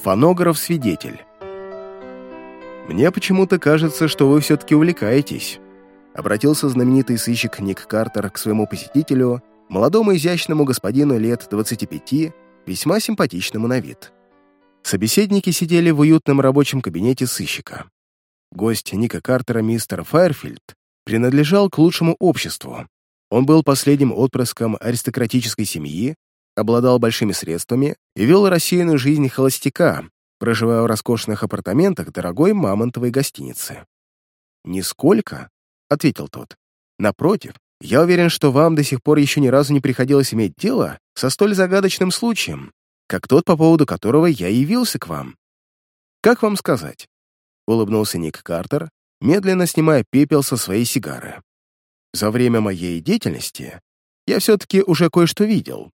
Фонограф-свидетель. «Мне почему-то кажется, что вы все-таки увлекаетесь», обратился знаменитый сыщик Ник Картер к своему посетителю, молодому изящному господину лет 25, весьма симпатичному на вид. Собеседники сидели в уютном рабочем кабинете сыщика. Гость Ника Картера, мистер Файерфильд, принадлежал к лучшему обществу. Он был последним отпрыском аристократической семьи, обладал большими средствами и вел рассеянную жизнь холостяка, проживая в роскошных апартаментах дорогой мамонтовой гостиницы. «Нисколько», — ответил тот. «Напротив, я уверен, что вам до сих пор еще ни разу не приходилось иметь дело со столь загадочным случаем, как тот, по поводу которого я явился к вам. Как вам сказать?» — улыбнулся Ник Картер, медленно снимая пепел со своей сигары. «За время моей деятельности я все-таки уже кое-что видел,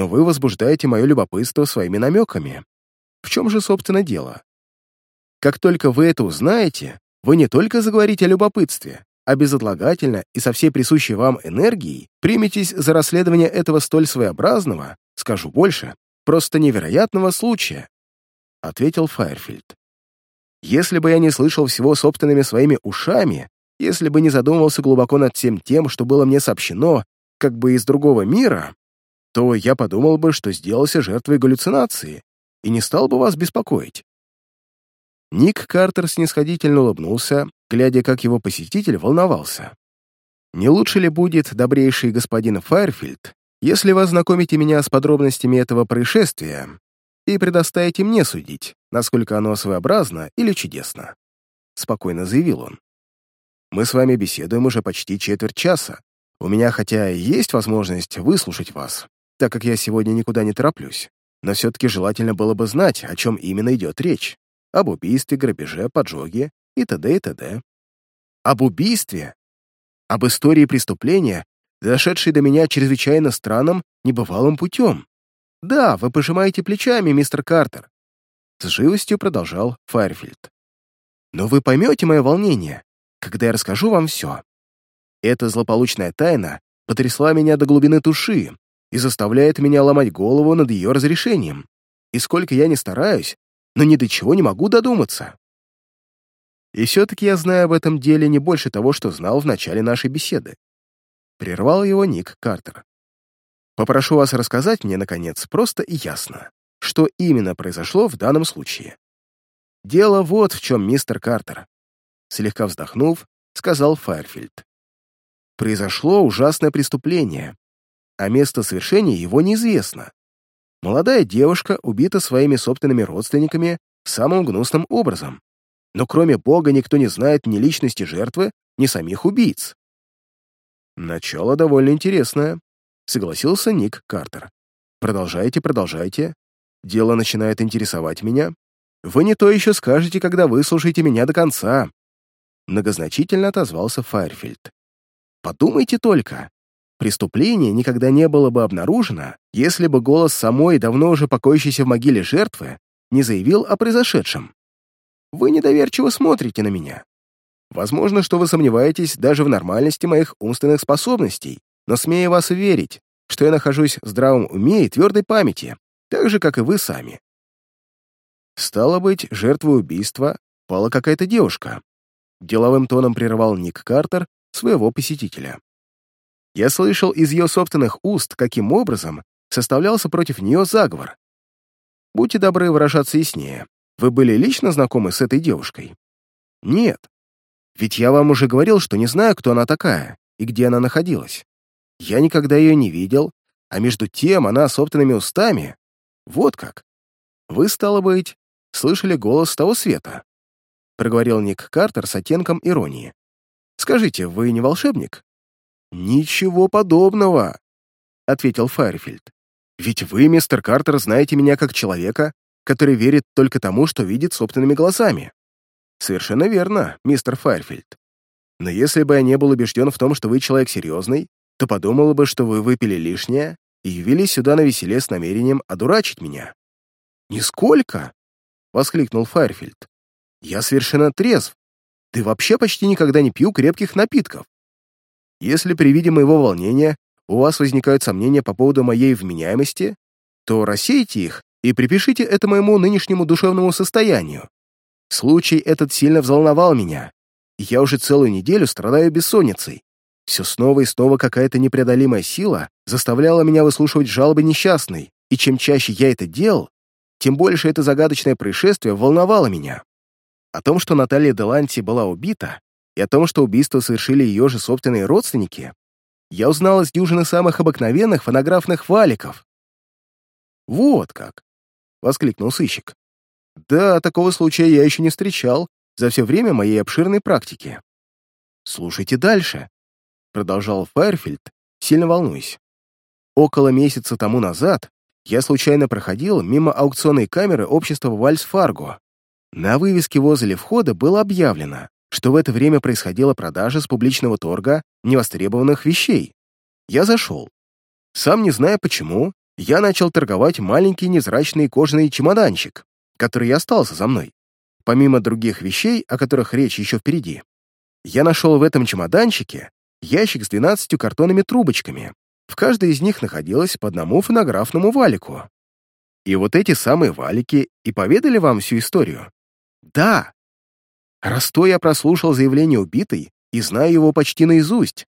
но вы возбуждаете мое любопытство своими намеками. В чем же, собственно, дело? Как только вы это узнаете, вы не только заговорите о любопытстве, а безотлагательно и со всей присущей вам энергией приметесь за расследование этого столь своеобразного, скажу больше, просто невероятного случая», — ответил Файерфильд. «Если бы я не слышал всего собственными своими ушами, если бы не задумывался глубоко над всем тем, что было мне сообщено, как бы из другого мира, то я подумал бы, что сделался жертвой галлюцинации и не стал бы вас беспокоить». Ник Картер снисходительно улыбнулся, глядя, как его посетитель волновался. «Не лучше ли будет, добрейший господин Файерфильд, если вы ознакомите меня с подробностями этого происшествия и предоставите мне судить, насколько оно своеобразно или чудесно?» Спокойно заявил он. «Мы с вами беседуем уже почти четверть часа. У меня хотя и есть возможность выслушать вас, так как я сегодня никуда не тороплюсь. Но все-таки желательно было бы знать, о чем именно идет речь. Об убийстве, грабеже, поджоге и т.д. и т.д. Об убийстве? Об истории преступления, дошедшей до меня чрезвычайно странным, небывалым путем. Да, вы пожимаете плечами, мистер Картер. С живостью продолжал Файерфильд. Но вы поймете мое волнение, когда я расскажу вам все. Эта злополучная тайна потрясла меня до глубины души, и заставляет меня ломать голову над ее разрешением. И сколько я не стараюсь, но ни до чего не могу додуматься. И все-таки я знаю об этом деле не больше того, что знал в начале нашей беседы. Прервал его Ник Картер. Попрошу вас рассказать мне, наконец, просто и ясно, что именно произошло в данном случае. Дело вот в чем, мистер Картер. Слегка вздохнув, сказал Файерфильд. Произошло ужасное преступление, а место совершения его неизвестно. Молодая девушка убита своими собственными родственниками самым гнусным образом. Но кроме Бога никто не знает ни личности жертвы, ни самих убийц. Начало довольно интересное, согласился Ник Картер. Продолжайте, продолжайте. Дело начинает интересовать меня. Вы не то еще скажете, когда выслушаете меня до конца. Многозначительно отозвался Файерфильд. Подумайте только, Преступление никогда не было бы обнаружено, если бы голос самой, давно уже покоящейся в могиле жертвы, не заявил о произошедшем. Вы недоверчиво смотрите на меня. Возможно, что вы сомневаетесь даже в нормальности моих умственных способностей, но смею вас уверить, что я нахожусь в здравом уме и твердой памяти, так же, как и вы сами. Стало быть, жертвой убийства пала какая-то девушка. Деловым тоном прервал Ник Картер своего посетителя. Я слышал из ее собственных уст, каким образом составлялся против нее заговор. Будьте добры выражаться яснее. Вы были лично знакомы с этой девушкой? Нет. Ведь я вам уже говорил, что не знаю, кто она такая и где она находилась. Я никогда ее не видел, а между тем она собственными устами. Вот как. Вы, стало быть, слышали голос того света? Проговорил Ник Картер с оттенком иронии. Скажите, вы не волшебник? «Ничего подобного», — ответил Файерфильд. «Ведь вы, мистер Картер, знаете меня как человека, который верит только тому, что видит собственными глазами». «Совершенно верно, мистер Файерфильд. Но если бы я не был убежден в том, что вы человек серьезный, то подумал бы, что вы выпили лишнее и явились сюда на веселе с намерением одурачить меня». «Нисколько!» — воскликнул Файерфильд. «Я совершенно трезв. Ты вообще почти никогда не пью крепких напитков. Если при виде моего волнения у вас возникают сомнения по поводу моей вменяемости, то рассейте их и припишите это моему нынешнему душевному состоянию. Случай этот сильно взволновал меня, и я уже целую неделю страдаю бессонницей. Все снова и снова какая-то непреодолимая сила заставляла меня выслушивать жалобы несчастной, и чем чаще я это делал, тем больше это загадочное происшествие волновало меня. О том, что Наталья Деланти была убита, о том, что убийство совершили ее же собственные родственники, я узнал из дюжины самых обыкновенных фонографных валиков. «Вот как!» — воскликнул сыщик. «Да, такого случая я еще не встречал за все время моей обширной практики. Слушайте дальше», — продолжал Файерфильд, сильно волнуясь. «Около месяца тому назад я случайно проходил мимо аукционной камеры общества «Вальс Фарго». На вывеске возле входа было объявлено, что в это время происходила продажа с публичного торга невостребованных вещей. Я зашел. Сам не зная почему, я начал торговать маленький незрачный кожаный чемоданчик, который и остался за мной. Помимо других вещей, о которых речь еще впереди, я нашел в этом чемоданчике ящик с 12 картонными трубочками. В каждой из них находилось по одному фонографному валику. И вот эти самые валики и поведали вам всю историю? Да, Раз то я прослушал заявление убитой и знаю его почти наизусть,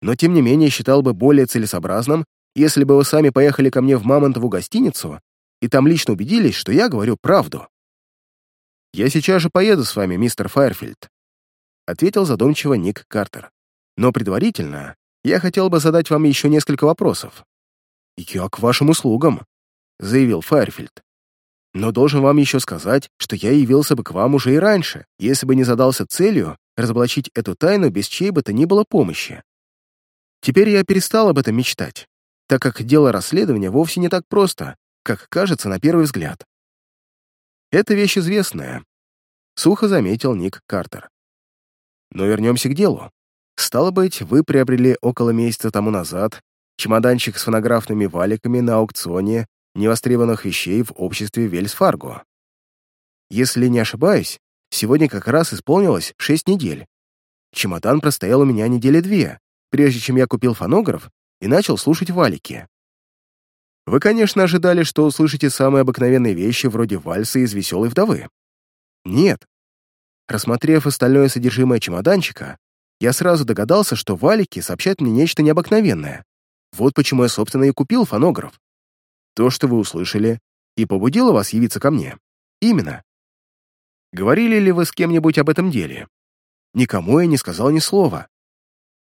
но тем не менее считал бы более целесообразным, если бы вы сами поехали ко мне в Мамонтову гостиницу и там лично убедились, что я говорю правду. «Я сейчас же поеду с вами, мистер Файерфильд», ответил задумчиво Ник Картер. «Но предварительно я хотел бы задать вам еще несколько вопросов». «Я к вашим услугам», — заявил Файерфильд. Но должен вам еще сказать, что я явился бы к вам уже и раньше, если бы не задался целью разоблачить эту тайну без чьей бы то ни было помощи. Теперь я перестал об этом мечтать, так как дело расследования вовсе не так просто, как кажется на первый взгляд. Это вещь известная, — сухо заметил Ник Картер. Но вернемся к делу. Стало быть, вы приобрели около месяца тому назад чемоданчик с фонографными валиками на аукционе невостребованных вещей в обществе Вельсфарго. Если не ошибаюсь, сегодня как раз исполнилось шесть недель. Чемодан простоял у меня недели две, прежде чем я купил фонограф и начал слушать валики. Вы, конечно, ожидали, что услышите самые обыкновенные вещи вроде вальса из «Веселой вдовы». Нет. Рассмотрев остальное содержимое чемоданчика, я сразу догадался, что валики сообщают мне нечто необыкновенное. Вот почему я, собственно, и купил фонограф. То, что вы услышали, и побудило вас явиться ко мне. Именно. Говорили ли вы с кем-нибудь об этом деле? Никому я не сказал ни слова.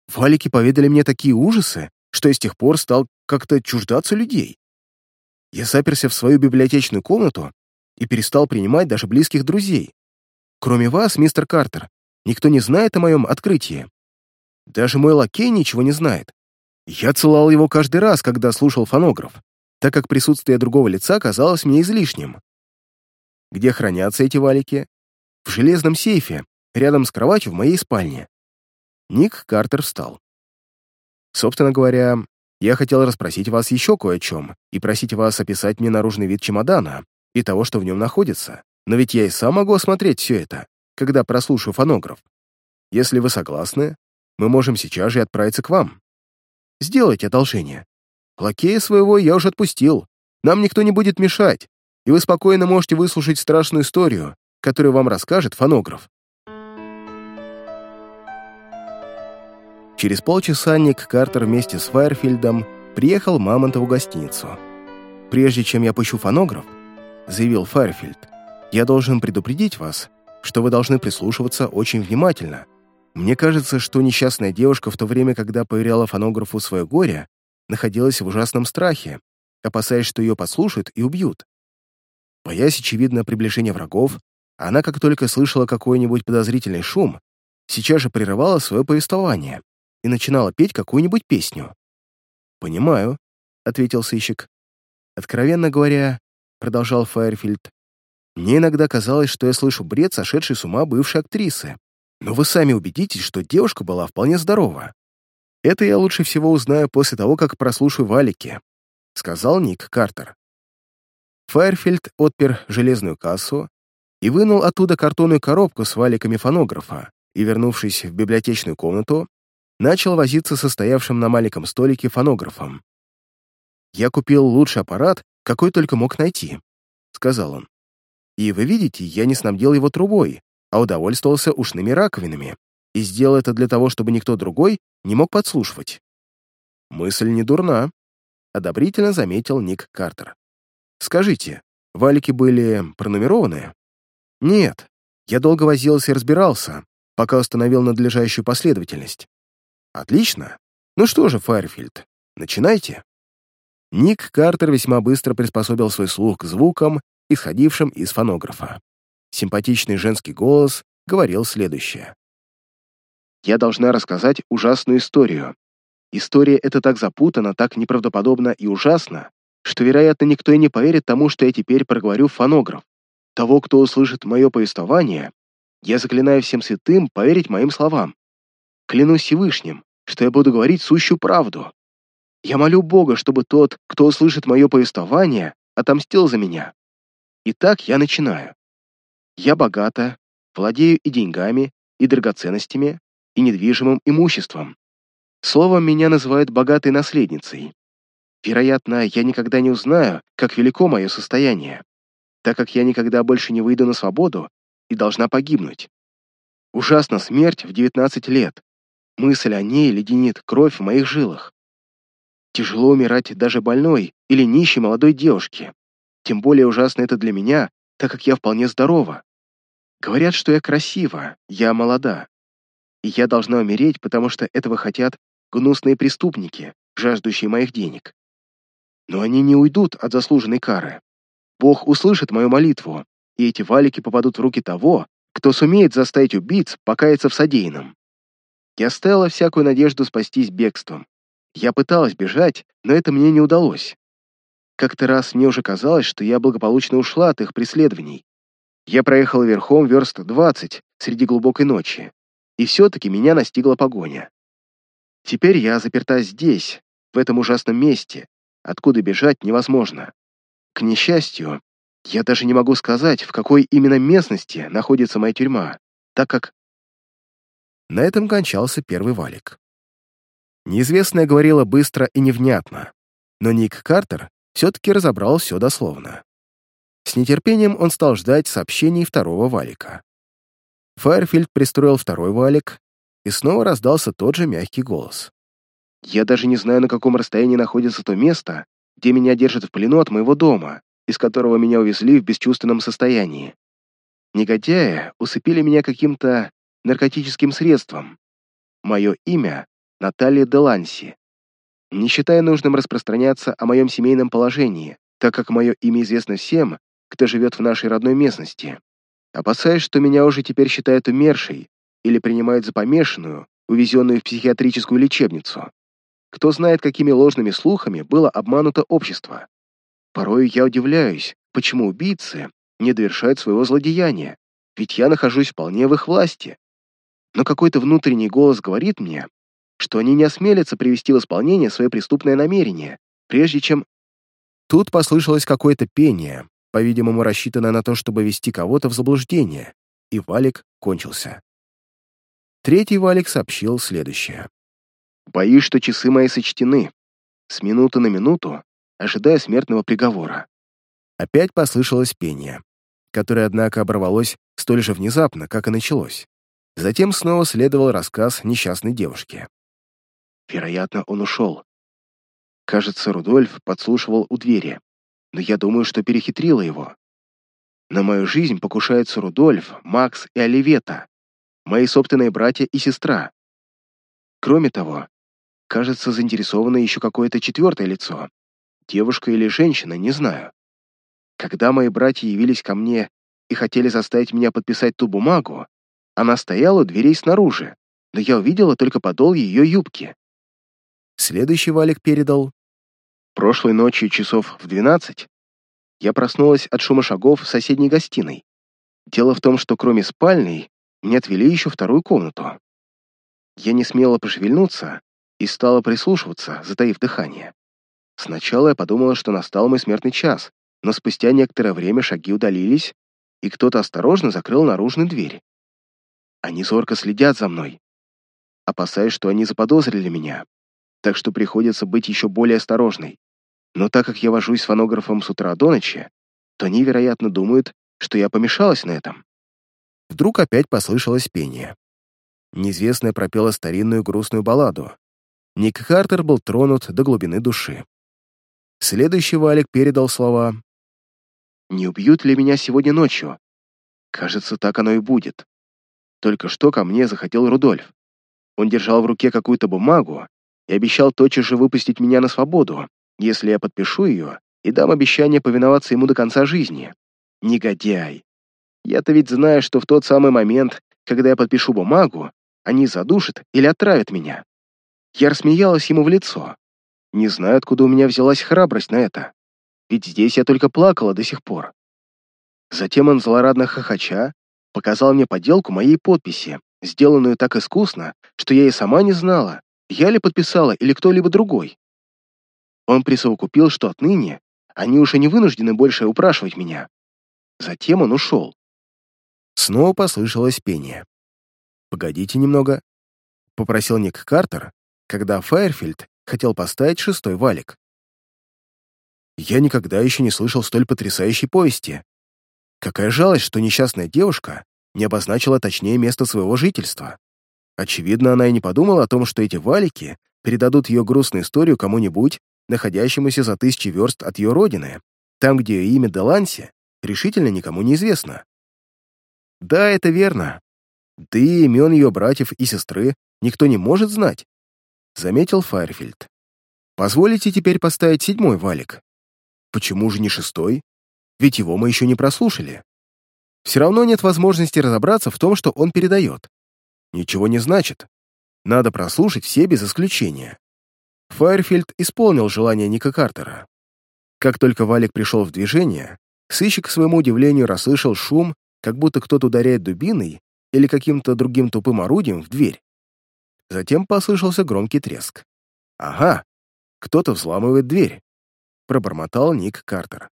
Валики поведали мне такие ужасы, что я с тех пор стал как-то чуждаться людей. Я заперся в свою библиотечную комнату и перестал принимать даже близких друзей. Кроме вас, мистер Картер, никто не знает о моем открытии. Даже мой лакей ничего не знает. Я целовал его каждый раз, когда слушал фонограф так как присутствие другого лица казалось мне излишним. Где хранятся эти валики? В железном сейфе, рядом с кроватью в моей спальне. Ник Картер встал. Собственно говоря, я хотел расспросить вас еще кое о чем и просить вас описать мне наружный вид чемодана и того, что в нем находится. Но ведь я и сам могу осмотреть все это, когда прослушаю фонограф. Если вы согласны, мы можем сейчас же отправиться к вам. Сделайте одолжение. Лакея своего я уже отпустил. Нам никто не будет мешать, и вы спокойно можете выслушать страшную историю, которую вам расскажет фонограф. Через полчаса Ник Картер вместе с Файерфильдом приехал Мамонтову гостиницу. «Прежде чем я пущу фонограф», — заявил Файерфильд, «я должен предупредить вас, что вы должны прислушиваться очень внимательно. Мне кажется, что несчастная девушка в то время, когда поверяла фонографу свое горе, находилась в ужасном страхе, опасаясь, что ее послушают и убьют. Боясь, очевидно, приближения врагов, она, как только слышала какой-нибудь подозрительный шум, сейчас же прерывала свое повествование и начинала петь какую-нибудь песню. «Понимаю», — ответил сыщик. «Откровенно говоря», — продолжал Файерфильд, «мне иногда казалось, что я слышу бред сошедшей с ума бывшей актрисы. Но вы сами убедитесь, что девушка была вполне здорова. Это я лучше всего узнаю после того, как прослушаю валики», — сказал Ник Картер. Файерфильд отпер железную кассу и вынул оттуда картонную коробку с валиками фонографа и, вернувшись в библиотечную комнату, начал возиться со стоявшим на маленьком столике фонографом. Я купил лучший аппарат, какой только мог найти, — сказал он. «И вы видите, я не снабдил его трубой, а удовольствовался ушными раковинами, и сделал это для того, чтобы никто другой не мог подслушивать». «Мысль не дурна», — одобрительно заметил Ник Картер. «Скажите, валики были пронумерованы?» «Нет. Я долго возился и разбирался, пока установил надлежащую последовательность». «Отлично. Ну что же, Файрфильд, начинайте». Ник Картер весьма быстро приспособил свой слух к звукам, исходившим из фонографа. Симпатичный женский голос говорил следующее. «Я должна рассказать ужасную историю. История эта так запутана, так неправдоподобна и ужасна, что, вероятно, никто и не поверит тому, что я теперь проговорю фонограф. Того, кто услышит мое повествование, я заклинаю всем святым поверить моим словам. Клянусь Всевышним, что я буду говорить сущую правду. Я молю Бога, чтобы тот, кто услышит мое повествование, отомстил за меня. Итак, я начинаю. Я богата, владею и деньгами, и драгоценностями, и недвижимым имуществом. Словом, меня называют богатой наследницей. Вероятно, я никогда не узнаю, как велико мое состояние, так как я никогда больше не выйду на свободу и должна погибнуть. Ужасна смерть в 19 лет. Мысль о ней леденит кровь в моих жилах. Тяжело умирать даже больной или нищей молодой девушке. Тем более ужасно это для меня, так как я вполне здорова. Говорят, что я красива, я молода. И я должна умереть, потому что этого хотят гнусные преступники, жаждущие моих денег. Но они не уйдут от заслуженной кары. Бог услышит мою молитву, и эти валики попадут в руки того, кто сумеет заставить убийц покаяться в содеянном. Я оставила всякую надежду спастись бегством, я пыталась бежать, но это мне не удалось. Как-то раз мне уже казалось, что я благополучно ушла от их преследований. Я проехала верхом верст 20 среди глубокой ночи, и все-таки меня настигла погоня. Теперь я заперта здесь, в этом ужасном месте, откуда бежать невозможно. К несчастью, я даже не могу сказать, в какой именно местности находится моя тюрьма, так как... На этом кончался первый валик. Неизвестная говорила быстро и невнятно, но Ник Картер все-таки разобрал все дословно. С нетерпением он стал ждать сообщений второго валика. Файерфильд пристроил второй валик, и снова раздался тот же мягкий голос. «Я даже не знаю, на каком расстоянии находится то место, где меня держат в плену от моего дома, из которого меня увезли в бесчувственном состоянии. Негодяи усыпили меня каким-то наркотическим средством. Мое имя Наталья Деланси. Не считая нужным распространяться о моем семейном положении, так как мое имя известно всем, кто живет в нашей родной местности. Опасаясь, что меня уже теперь считают умершей или принимают за помешанную, увезенную в психиатрическую лечебницу. Кто знает, какими ложными слухами было обмануто общество. Порою я удивляюсь, почему убийцы не довершают своего злодеяния, ведь я нахожусь вполне в их власти. Но какой-то внутренний голос говорит мне, что они не осмелятся привести в исполнение свое преступное намерение, прежде чем... Тут послышалось какое-то пение, по-видимому, рассчитанное на то, чтобы вести кого-то в заблуждение, и валик кончился. Третий валик сообщил следующее. «Боюсь, что часы мои сочтены. С минуты на минуту, ожидая смертного приговора». Опять послышалось пение, которое, однако, оборвалось столь же внезапно, как и началось. Затем снова следовал рассказ несчастной девушки. Вероятно, он ушел. Кажется, Рудольф подслушивал у двери, но я думаю, что перехитрила его. На мою жизнь покушаются Рудольф, Макс и Оливета, мои собственные братья и сестра. Кроме того, кажется, заинтересовано еще какое-то четвертое лицо. Девушка или женщина, не знаю. Когда мои братья явились ко мне и хотели заставить меня подписать ту бумагу, она стояла у дверей снаружи, но я увидела только подол ее юбки. Следующий валик передал. Прошлой ночью часов в двенадцать я проснулась от шума шагов в соседней гостиной. Дело в том, что кроме спальни мне отвели еще вторую комнату. Я не смела пошевельнуться и стала прислушиваться, затаив дыхание. Сначала я подумала, что настал мой смертный час, но спустя некоторое время шаги удалились, и кто-то осторожно закрыл наружную дверь. Они зорко следят за мной. Опасаюсь, что они заподозрили меня, так что приходится быть еще более осторожной. Но так как я вожусь с фонографом с утра до ночи, то они, вероятно, думают, что я помешалась на этом. Вдруг опять послышалось пение. Неизвестная пропела старинную грустную балладу. Ник Картер был тронут до глубины души. Следующий валик передал слова «Не убьют ли меня сегодня ночью? Кажется, так оно и будет. Только что ко мне захотел Рудольф. Он держал в руке какую-то бумагу и обещал тотчас же выпустить меня на свободу, если я подпишу ее и дам обещание повиноваться ему до конца жизни. Негодяй. Я-то ведь знаю, что в тот самый момент, когда я подпишу бумагу, они задушат или отравят меня. Я рассмеялась ему в лицо. Не знаю, откуда у меня взялась храбрость на это. Ведь здесь я только плакала до сих пор. Затем он злорадно хохоча показал мне подделку моей подписи, сделанную так искусно, что я и сама не знала, я ли подписала или кто-либо другой. Он присовокупил, что отныне они уже не вынуждены больше упрашивать меня. Затем он ушел. Снова послышалось пение. «Погодите немного», — попросил Ник Картер, когда Файерфильд хотел поставить шестой валик. Я никогда еще не слышал столь потрясающей повести. Какая жалость, что несчастная девушка не обозначила точнее место своего жительства. Очевидно, она и не подумала о том, что эти валики передадут ее грустную историю кому-нибудь, находящемуся за тысячи верст от ее родины, там, где ее имя Деланси решительно никому не известно. Да, это верно. Да и имен ее братьев и сестры никто не может знать заметил Файерфильд. «Позволите теперь поставить седьмой валик? Почему же не шестой? Ведь его мы еще не прослушали. Все равно нет возможности разобраться в том, что он передает. Ничего не значит. Надо прослушать все без исключения». Файерфильд исполнил желание Ника Картера. Как только валик пришел в движение, сыщик, к своему удивлению, расслышал шум, как будто кто-то ударяет дубиной или каким-то другим тупым орудием в дверь. Затем послышался громкий треск. «Ага, кто-то взламывает дверь», — пробормотал Ник Картер.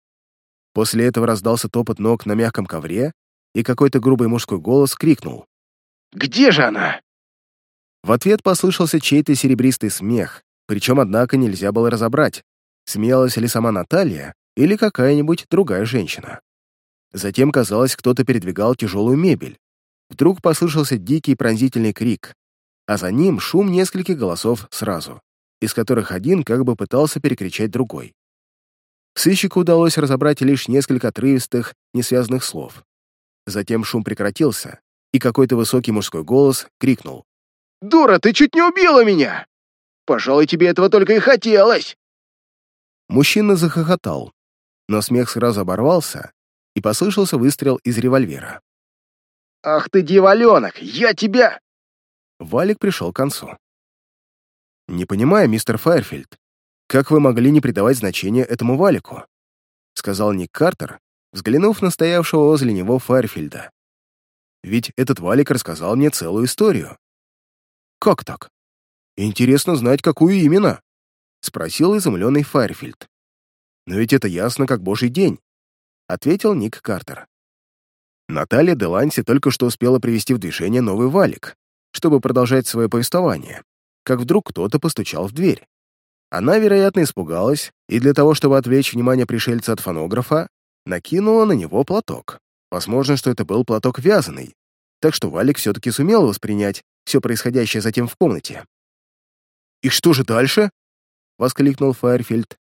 После этого раздался топот ног на мягком ковре, и какой-то грубый мужской голос крикнул. «Где же она?» В ответ послышался чей-то серебристый смех, причем, однако, нельзя было разобрать, смеялась ли сама Наталья или какая-нибудь другая женщина. Затем, казалось, кто-то передвигал тяжелую мебель. Вдруг послышался дикий пронзительный крик, а за ним шум нескольких голосов сразу, из которых один как бы пытался перекричать другой. Сыщику удалось разобрать лишь несколько отрывистых, несвязанных слов. Затем шум прекратился, и какой-то высокий мужской голос крикнул. «Дура, ты чуть не убила меня! Пожалуй, тебе этого только и хотелось!» Мужчина захохотал, но смех сразу оборвался, и послышался выстрел из револьвера. «Ах ты, дьяволенок, я тебя...» Валик пришел к концу. «Не понимаю, мистер Файерфильд, как вы могли не придавать значения этому валику?» сказал Ник Картер, взглянув на стоявшего возле него Файерфильда. «Ведь этот валик рассказал мне целую историю». «Как так? Интересно знать, какую именно?» спросил изумленный Файерфильд. «Но ведь это ясно, как божий день», ответил Ник Картер. Наталья Деланси только что успела привести в движение новый валик, чтобы продолжать свое повествование, как вдруг кто-то постучал в дверь. Она, вероятно, испугалась и для того, чтобы отвлечь внимание пришельца от фонографа, накинула на него платок. Возможно, что это был платок вязаный, так что Валик все-таки сумел воспринять все происходящее затем в комнате. «И что же дальше?» — воскликнул Файерфильд.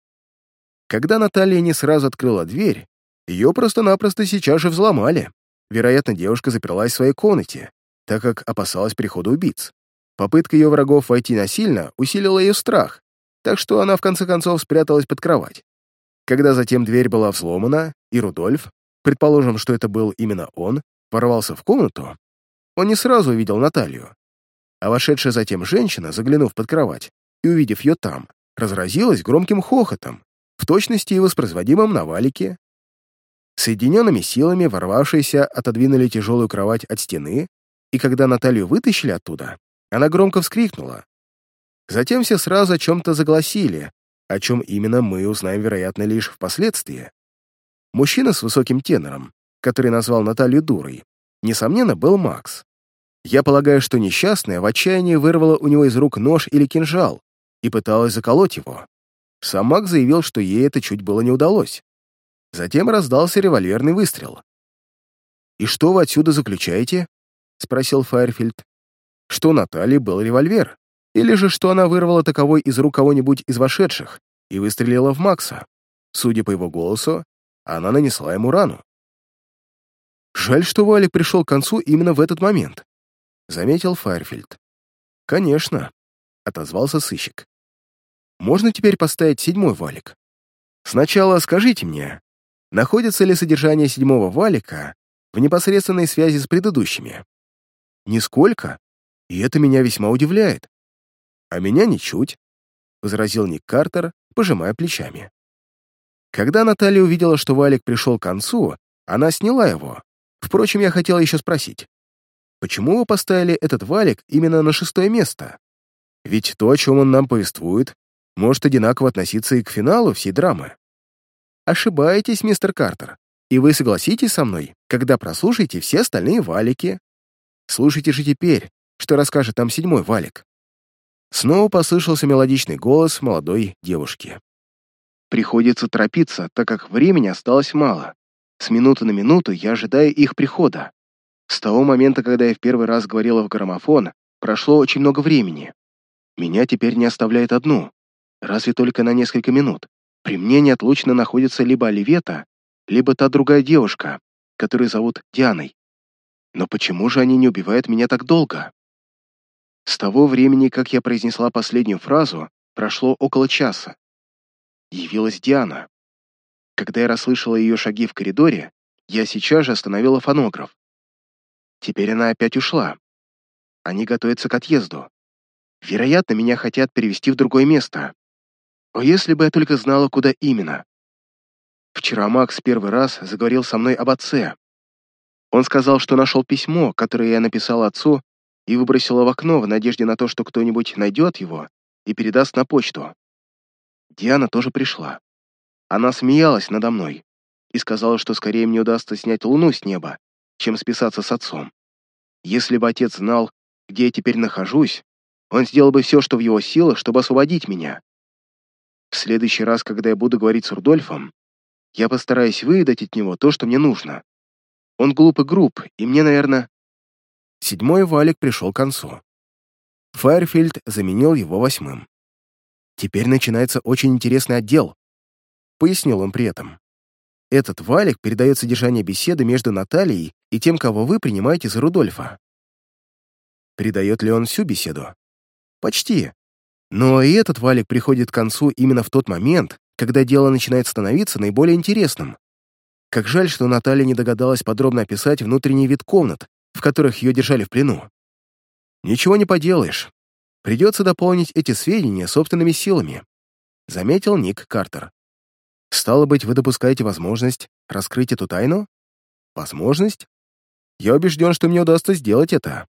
Когда Наталья не сразу открыла дверь, ее просто-напросто сейчас же взломали. Вероятно, девушка заперлась в своей комнате, так как опасалась прихода убийц. Попытка ее врагов войти насильно усилила ее страх, так что она в конце концов спряталась под кровать. Когда затем дверь была взломана, и Рудольф, предположим, что это был именно он, ворвался в комнату, он не сразу увидел Наталью. А вошедшая затем женщина, заглянув под кровать и увидев ее там, разразилась громким хохотом, в точности и воспроизводимом на валике. Соединенными силами ворвавшиеся отодвинули тяжелую кровать от стены и когда Наталью вытащили оттуда, она громко вскрикнула. Затем все сразу о чем-то загласили, о чем именно мы узнаем, вероятно, лишь впоследствии. Мужчина с высоким тенором, который назвал Наталью дурой, несомненно, был Макс. Я полагаю, что несчастная в отчаянии вырвала у него из рук нож или кинжал и пыталась заколоть его. Сам Макс заявил, что ей это чуть было не удалось. Затем раздался револьверный выстрел. «И что вы отсюда заключаете?» — спросил Файерфильд. «Что Наталье был револьвер? Или же что она вырвала таковой из рук кого-нибудь из вошедших и выстрелила в Макса? Судя по его голосу, она нанесла ему рану. «Жаль, что Валик пришел к концу именно в этот момент», — заметил Файерфильд. «Конечно», — отозвался сыщик. «Можно теперь поставить седьмой валик? Сначала скажите мне, находится ли содержание седьмого валика в непосредственной связи с предыдущими?» «Нисколько, и это меня весьма удивляет». «А меня ничуть», — возразил Ник Картер, пожимая плечами. Когда Наталья увидела, что валик пришел к концу, она сняла его. Впрочем, я хотела еще спросить, почему вы поставили этот валик именно на шестое место? Ведь то, о чем он нам повествует, может одинаково относиться и к финалу всей драмы. Ошибаетесь, мистер Картер, и вы согласитесь со мной, когда прослушаете все остальные валики. Слушайте же теперь, что расскажет нам седьмой валик. Снова послышался мелодичный голос молодой девушки. Приходится торопиться, так как времени осталось мало. С минуты на минуту я ожидаю их прихода. С того момента, когда я в первый раз говорила в граммофон, прошло очень много времени. Меня теперь не оставляет одну, разве только на несколько минут. При мне неотлучно находится либо Оливета, либо та другая девушка, которую зовут Дианой. Но почему же они не убивают меня так долго? С того времени, как я произнесла последнюю фразу, прошло около часа явилась Диана. Когда я расслышала ее шаги в коридоре, я сейчас же остановила фонограф. Теперь она опять ушла. Они готовятся к отъезду. Вероятно, меня хотят перевести в другое место. О, если бы я только знала, куда именно. Вчера Макс первый раз заговорил со мной об отце. Он сказал, что нашел письмо, которое я написала отцу и выбросила в окно в надежде на то, что кто-нибудь найдет его и передаст на почту. Диана тоже пришла. Она смеялась надо мной и сказала, что скорее мне удастся снять луну с неба, чем списаться с отцом. Если бы отец знал, где я теперь нахожусь, он сделал бы все, что в его силах, чтобы освободить меня. В следующий раз, когда я буду говорить с Рудольфом, я постараюсь выдать от него то, что мне нужно. Он глуп и груб, и мне, наверное... Седьмой валик пришел к концу. Файерфильд заменил его восьмым. Теперь начинается очень интересный отдел», — пояснил он при этом. «Этот валик передает содержание беседы между Натальей и тем, кого вы принимаете за Рудольфа». Передает ли он всю беседу? Почти. Но и этот валик приходит к концу именно в тот момент, когда дело начинает становиться наиболее интересным. Как жаль, что Наталья не догадалась подробно описать внутренний вид комнат, в которых ее держали в плену. Ничего не поделаешь. Придется дополнить эти сведения собственными силами», — заметил Ник Картер. «Стало быть, вы допускаете возможность раскрыть эту тайну? Возможность? Я убежден, что мне удастся сделать это.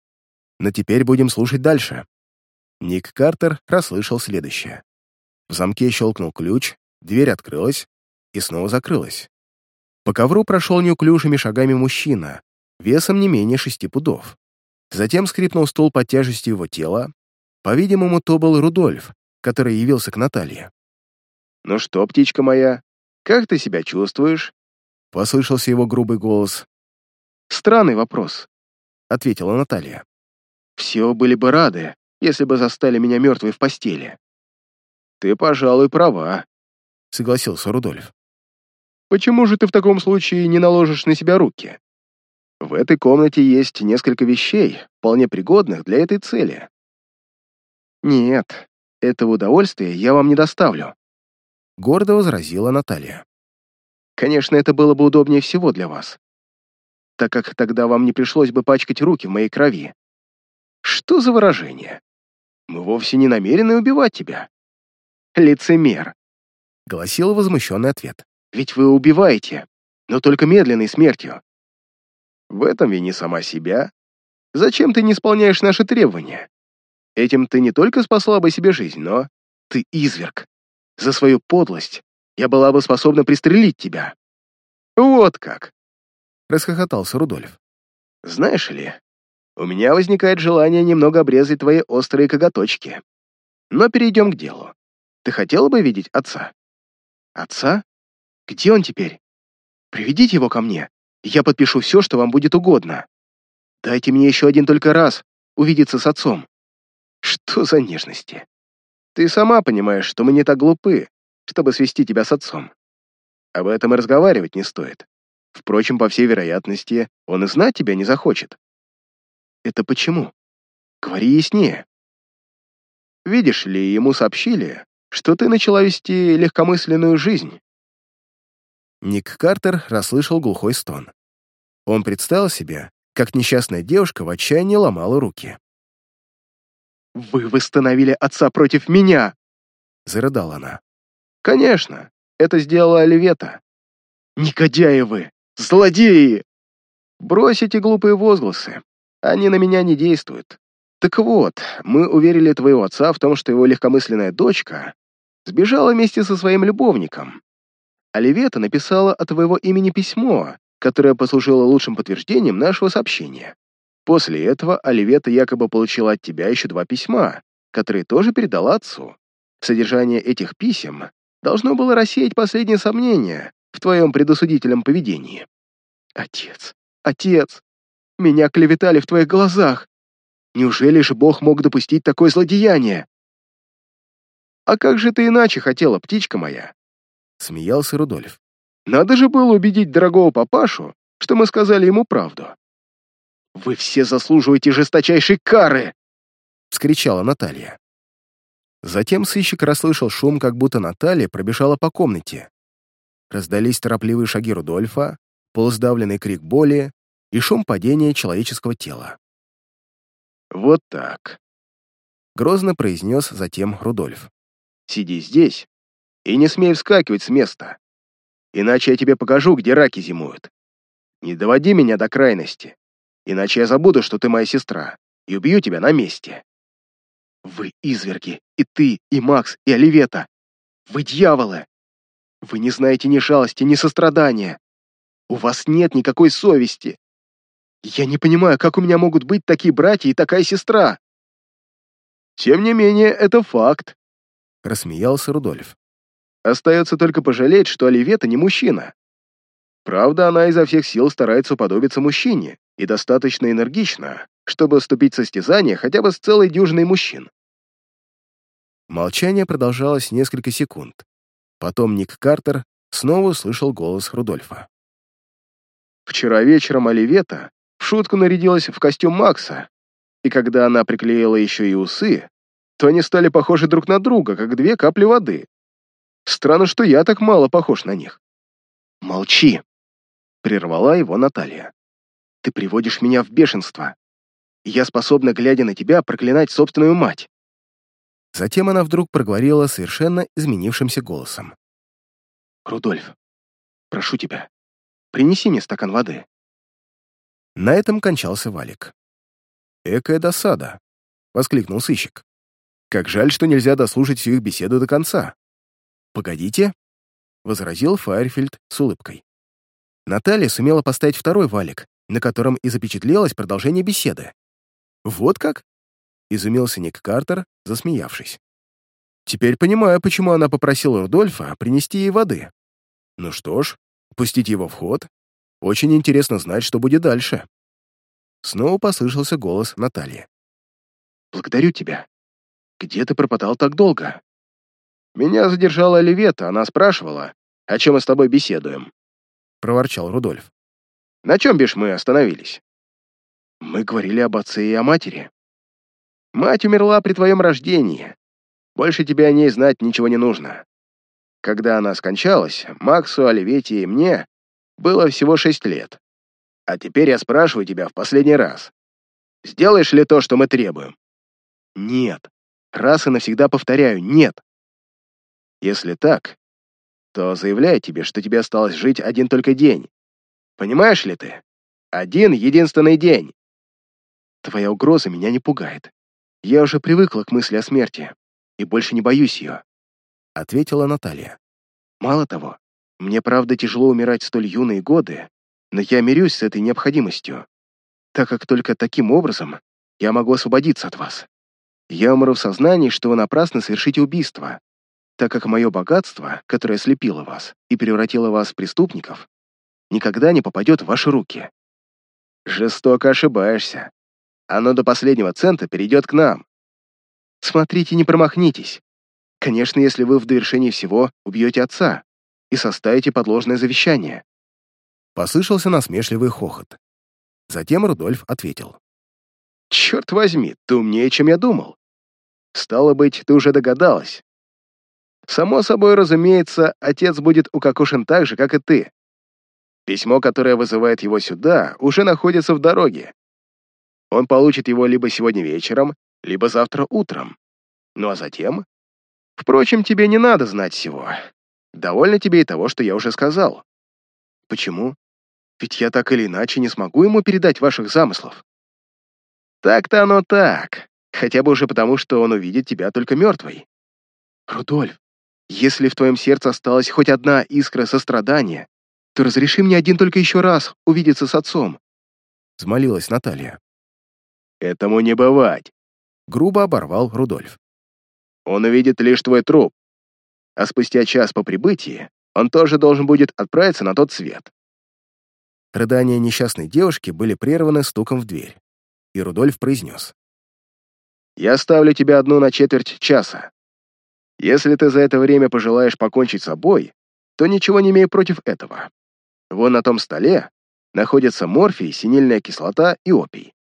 Но теперь будем слушать дальше». Ник Картер расслышал следующее. В замке щелкнул ключ, дверь открылась и снова закрылась. По ковру прошел неуклюжими шагами мужчина, весом не менее шести пудов. Затем скрипнул стул под тяжестью его тела, по-видимому, то был Рудольф, который явился к Наталье. «Ну что, птичка моя, как ты себя чувствуешь?» — послышался его грубый голос. «Странный вопрос», — ответила Наталья. «Все были бы рады, если бы застали меня мертвой в постели». «Ты, пожалуй, права», — согласился Рудольф. «Почему же ты в таком случае не наложишь на себя руки? В этой комнате есть несколько вещей, вполне пригодных для этой цели. «Нет, этого удовольствия я вам не доставлю», — гордо возразила Наталья. «Конечно, это было бы удобнее всего для вас, так как тогда вам не пришлось бы пачкать руки в моей крови. Что за выражение? Мы вовсе не намерены убивать тебя». «Лицемер», — гласил возмущенный ответ. «Ведь вы убиваете, но только медленной смертью». «В этом вини сама себя. Зачем ты не исполняешь наши требования?» Этим ты не только спасла бы себе жизнь, но ты изверг. За свою подлость я была бы способна пристрелить тебя. Вот как!» Расхохотался Рудольф. «Знаешь ли, у меня возникает желание немного обрезать твои острые коготочки. Но перейдем к делу. Ты хотела бы видеть отца?» «Отца? Где он теперь?» Приведите его ко мне, и я подпишу все, что вам будет угодно. Дайте мне еще один только раз увидеться с отцом. Что за нежности? Ты сама понимаешь, что мы не так глупы, чтобы свести тебя с отцом. Об этом и разговаривать не стоит. Впрочем, по всей вероятности, он и знать тебя не захочет. Это почему? Говори яснее. Видишь ли, ему сообщили, что ты начала вести легкомысленную жизнь. Ник Картер расслышал глухой стон. Он представил себе, как несчастная девушка в отчаянии ломала руки. «Вы восстановили отца против меня!» — зарыдала она. «Конечно, это сделала Оливета. Негодяи вы! Злодеи!» «Бросите глупые возгласы. Они на меня не действуют. Так вот, мы уверили твоего отца в том, что его легкомысленная дочка сбежала вместе со своим любовником. Оливета написала от твоего имени письмо, которое послужило лучшим подтверждением нашего сообщения. После этого Оливета якобы получила от тебя еще два письма, которые тоже передала отцу. Содержание этих писем должно было рассеять последние сомнения в твоем предосудительном поведении. Отец, отец, меня клеветали в твоих глазах. Неужели же Бог мог допустить такое злодеяние? А как же ты иначе хотела, птичка моя? Смеялся Рудольф. Надо же было убедить дорогого папашу, что мы сказали ему правду. «Вы все заслуживаете жесточайшей кары!» — вскричала Наталья. Затем сыщик расслышал шум, как будто Наталья пробежала по комнате. Раздались торопливые шаги Рудольфа, полусдавленный крик боли и шум падения человеческого тела. «Вот так», — грозно произнес затем Рудольф. «Сиди здесь и не смей вскакивать с места, иначе я тебе покажу, где раки зимуют. Не доводи меня до крайности, иначе я забуду, что ты моя сестра, и убью тебя на месте». «Вы изверги, и ты, и Макс, и Оливета! Вы дьяволы! Вы не знаете ни жалости, ни сострадания! У вас нет никакой совести! Я не понимаю, как у меня могут быть такие братья и такая сестра!» «Тем не менее, это факт», — рассмеялся Рудольф. «Остается только пожалеть, что Оливета не мужчина. Правда, она изо всех сил старается уподобиться мужчине и достаточно энергично, чтобы вступить в состязание хотя бы с целой дюжиной мужчин». Молчание продолжалось несколько секунд. Потом Ник Картер снова услышал голос Рудольфа. «Вчера вечером Оливета в шутку нарядилась в костюм Макса, и когда она приклеила еще и усы, то они стали похожи друг на друга, как две капли воды. Странно, что я так мало похож на них. «Молчи!» — прервала его Наталья. «Ты приводишь меня в бешенство. Я способна, глядя на тебя, проклинать собственную мать». Затем она вдруг проговорила совершенно изменившимся голосом. «Рудольф, прошу тебя, принеси мне стакан воды». На этом кончался валик. «Экая досада!» — воскликнул сыщик. «Как жаль, что нельзя дослушать всю их беседу до конца». «Погодите», — возразил Файерфильд с улыбкой. Наталья сумела поставить второй валик, на котором и запечатлелось продолжение беседы. «Вот как?» — изумился Ник Картер, засмеявшись. «Теперь понимаю, почему она попросила Рудольфа принести ей воды. Ну что ж, пустить его в ход очень интересно знать, что будет дальше. Снова послышался голос Натальи. «Благодарю тебя. Где ты пропадал так долго?» «Меня задержала Оливета, она спрашивала, о чем мы с тобой беседуем», — проворчал Рудольф. «На чем, бишь, мы остановились?» «Мы говорили об отце и о матери. Мать умерла при твоем рождении. Больше тебе о ней знать ничего не нужно. Когда она скончалась, Максу, Оливете и мне было всего шесть лет. А теперь я спрашиваю тебя в последний раз. Сделаешь ли то, что мы требуем? Нет. Раз и навсегда повторяю, нет. Если так, то заявляю тебе, что тебе осталось жить один только день. Понимаешь ли ты? Один единственный день. Твоя угроза меня не пугает. Я уже привыкла к мысли о смерти и больше не боюсь ее, — ответила Наталья. Мало того, мне, правда, тяжело умирать столь юные годы, но я мирюсь с этой необходимостью, так как только таким образом я могу освободиться от вас. Я умру в сознании, что вы напрасно совершите убийство, так как мое богатство, которое слепило вас и превратило вас в преступников, никогда не попадет в ваши руки. Жестоко ошибаешься. Оно до последнего цента перейдет к нам. Смотрите, не промахнитесь. Конечно, если вы в довершении всего убьете отца и составите подложное завещание. Послышался насмешливый хохот. Затем Рудольф ответил. «Черт возьми, ты умнее, чем я думал. Стало быть, ты уже догадалась. Само собой, разумеется, отец будет укокошен так же, как и ты. Письмо, которое вызывает его сюда, уже находится в дороге. Он получит его либо сегодня вечером, либо завтра утром. Ну а затем... Впрочем, тебе не надо знать всего. Довольно тебе и того, что я уже сказал. Почему? Ведь я так или иначе не смогу ему передать ваших замыслов. Так-то оно так. Хотя бы уже потому, что он увидит тебя только мертвой. Рудольф, если в твоем сердце осталась хоть одна искра сострадания, то разреши мне один только еще раз увидеться с отцом. Взмолилась Наталья. Этому не бывать. Грубо оборвал Рудольф. Он увидит лишь твой труп. А спустя час по прибытии он тоже должен будет отправиться на тот свет. Рыдания несчастной девушки были прерваны стуком в дверь, и Рудольф произнес. «Я ставлю тебя одну на четверть часа. Если ты за это время пожелаешь покончить с собой, то ничего не имею против этого. Вон на том столе находятся морфий, синильная кислота и опий.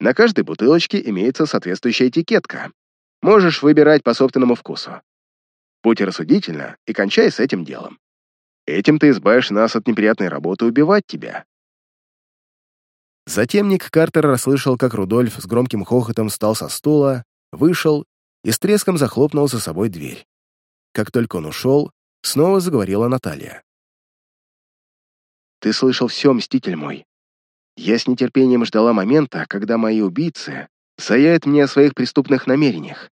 На каждой бутылочке имеется соответствующая этикетка. Можешь выбирать по собственному вкусу. Будь рассудительна и кончай с этим делом. Этим ты избавишь нас от неприятной работы убивать тебя. Затем Ник Картер расслышал, как Рудольф с громким хохотом встал со стула, вышел и с треском захлопнул за собой дверь. Как только он ушел, снова заговорила Наталья. «Ты слышал все, мститель мой. Я с нетерпением ждала момента, когда мои убийцы заявят мне о своих преступных намерениях.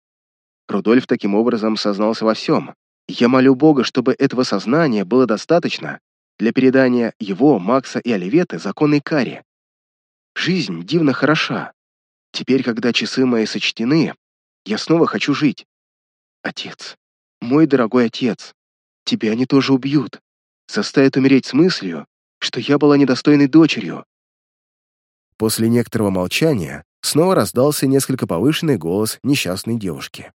Рудольф таким образом сознался во всем. Я молю Бога, чтобы этого сознания было достаточно для передания его, Макса и Оливеты законной каре. Жизнь дивно хороша. Теперь, когда часы мои сочтены, я снова хочу жить. Отец, мой дорогой отец, тебя они тоже убьют. Заставят умереть с мыслью, что я была недостойной дочерью. После некоторого молчания снова раздался несколько повышенный голос несчастной девушки.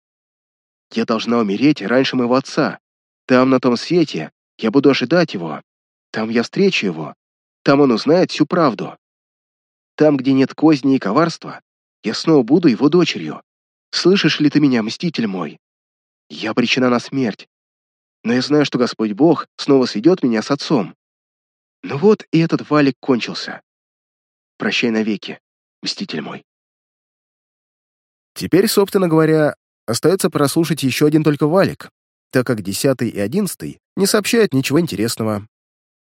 «Я должна умереть раньше моего отца. Там, на том свете, я буду ожидать его. Там я встречу его. Там он узнает всю правду. Там, где нет козни и коварства, я снова буду его дочерью. Слышишь ли ты меня, мститель мой? Я обречена на смерть. Но я знаю, что Господь Бог снова сведет меня с отцом. Ну вот и этот валик кончился. Прощай навеки, мститель мой. Теперь, собственно говоря, остается прослушать еще один только валик, так как десятый и одиннадцатый не сообщают ничего интересного,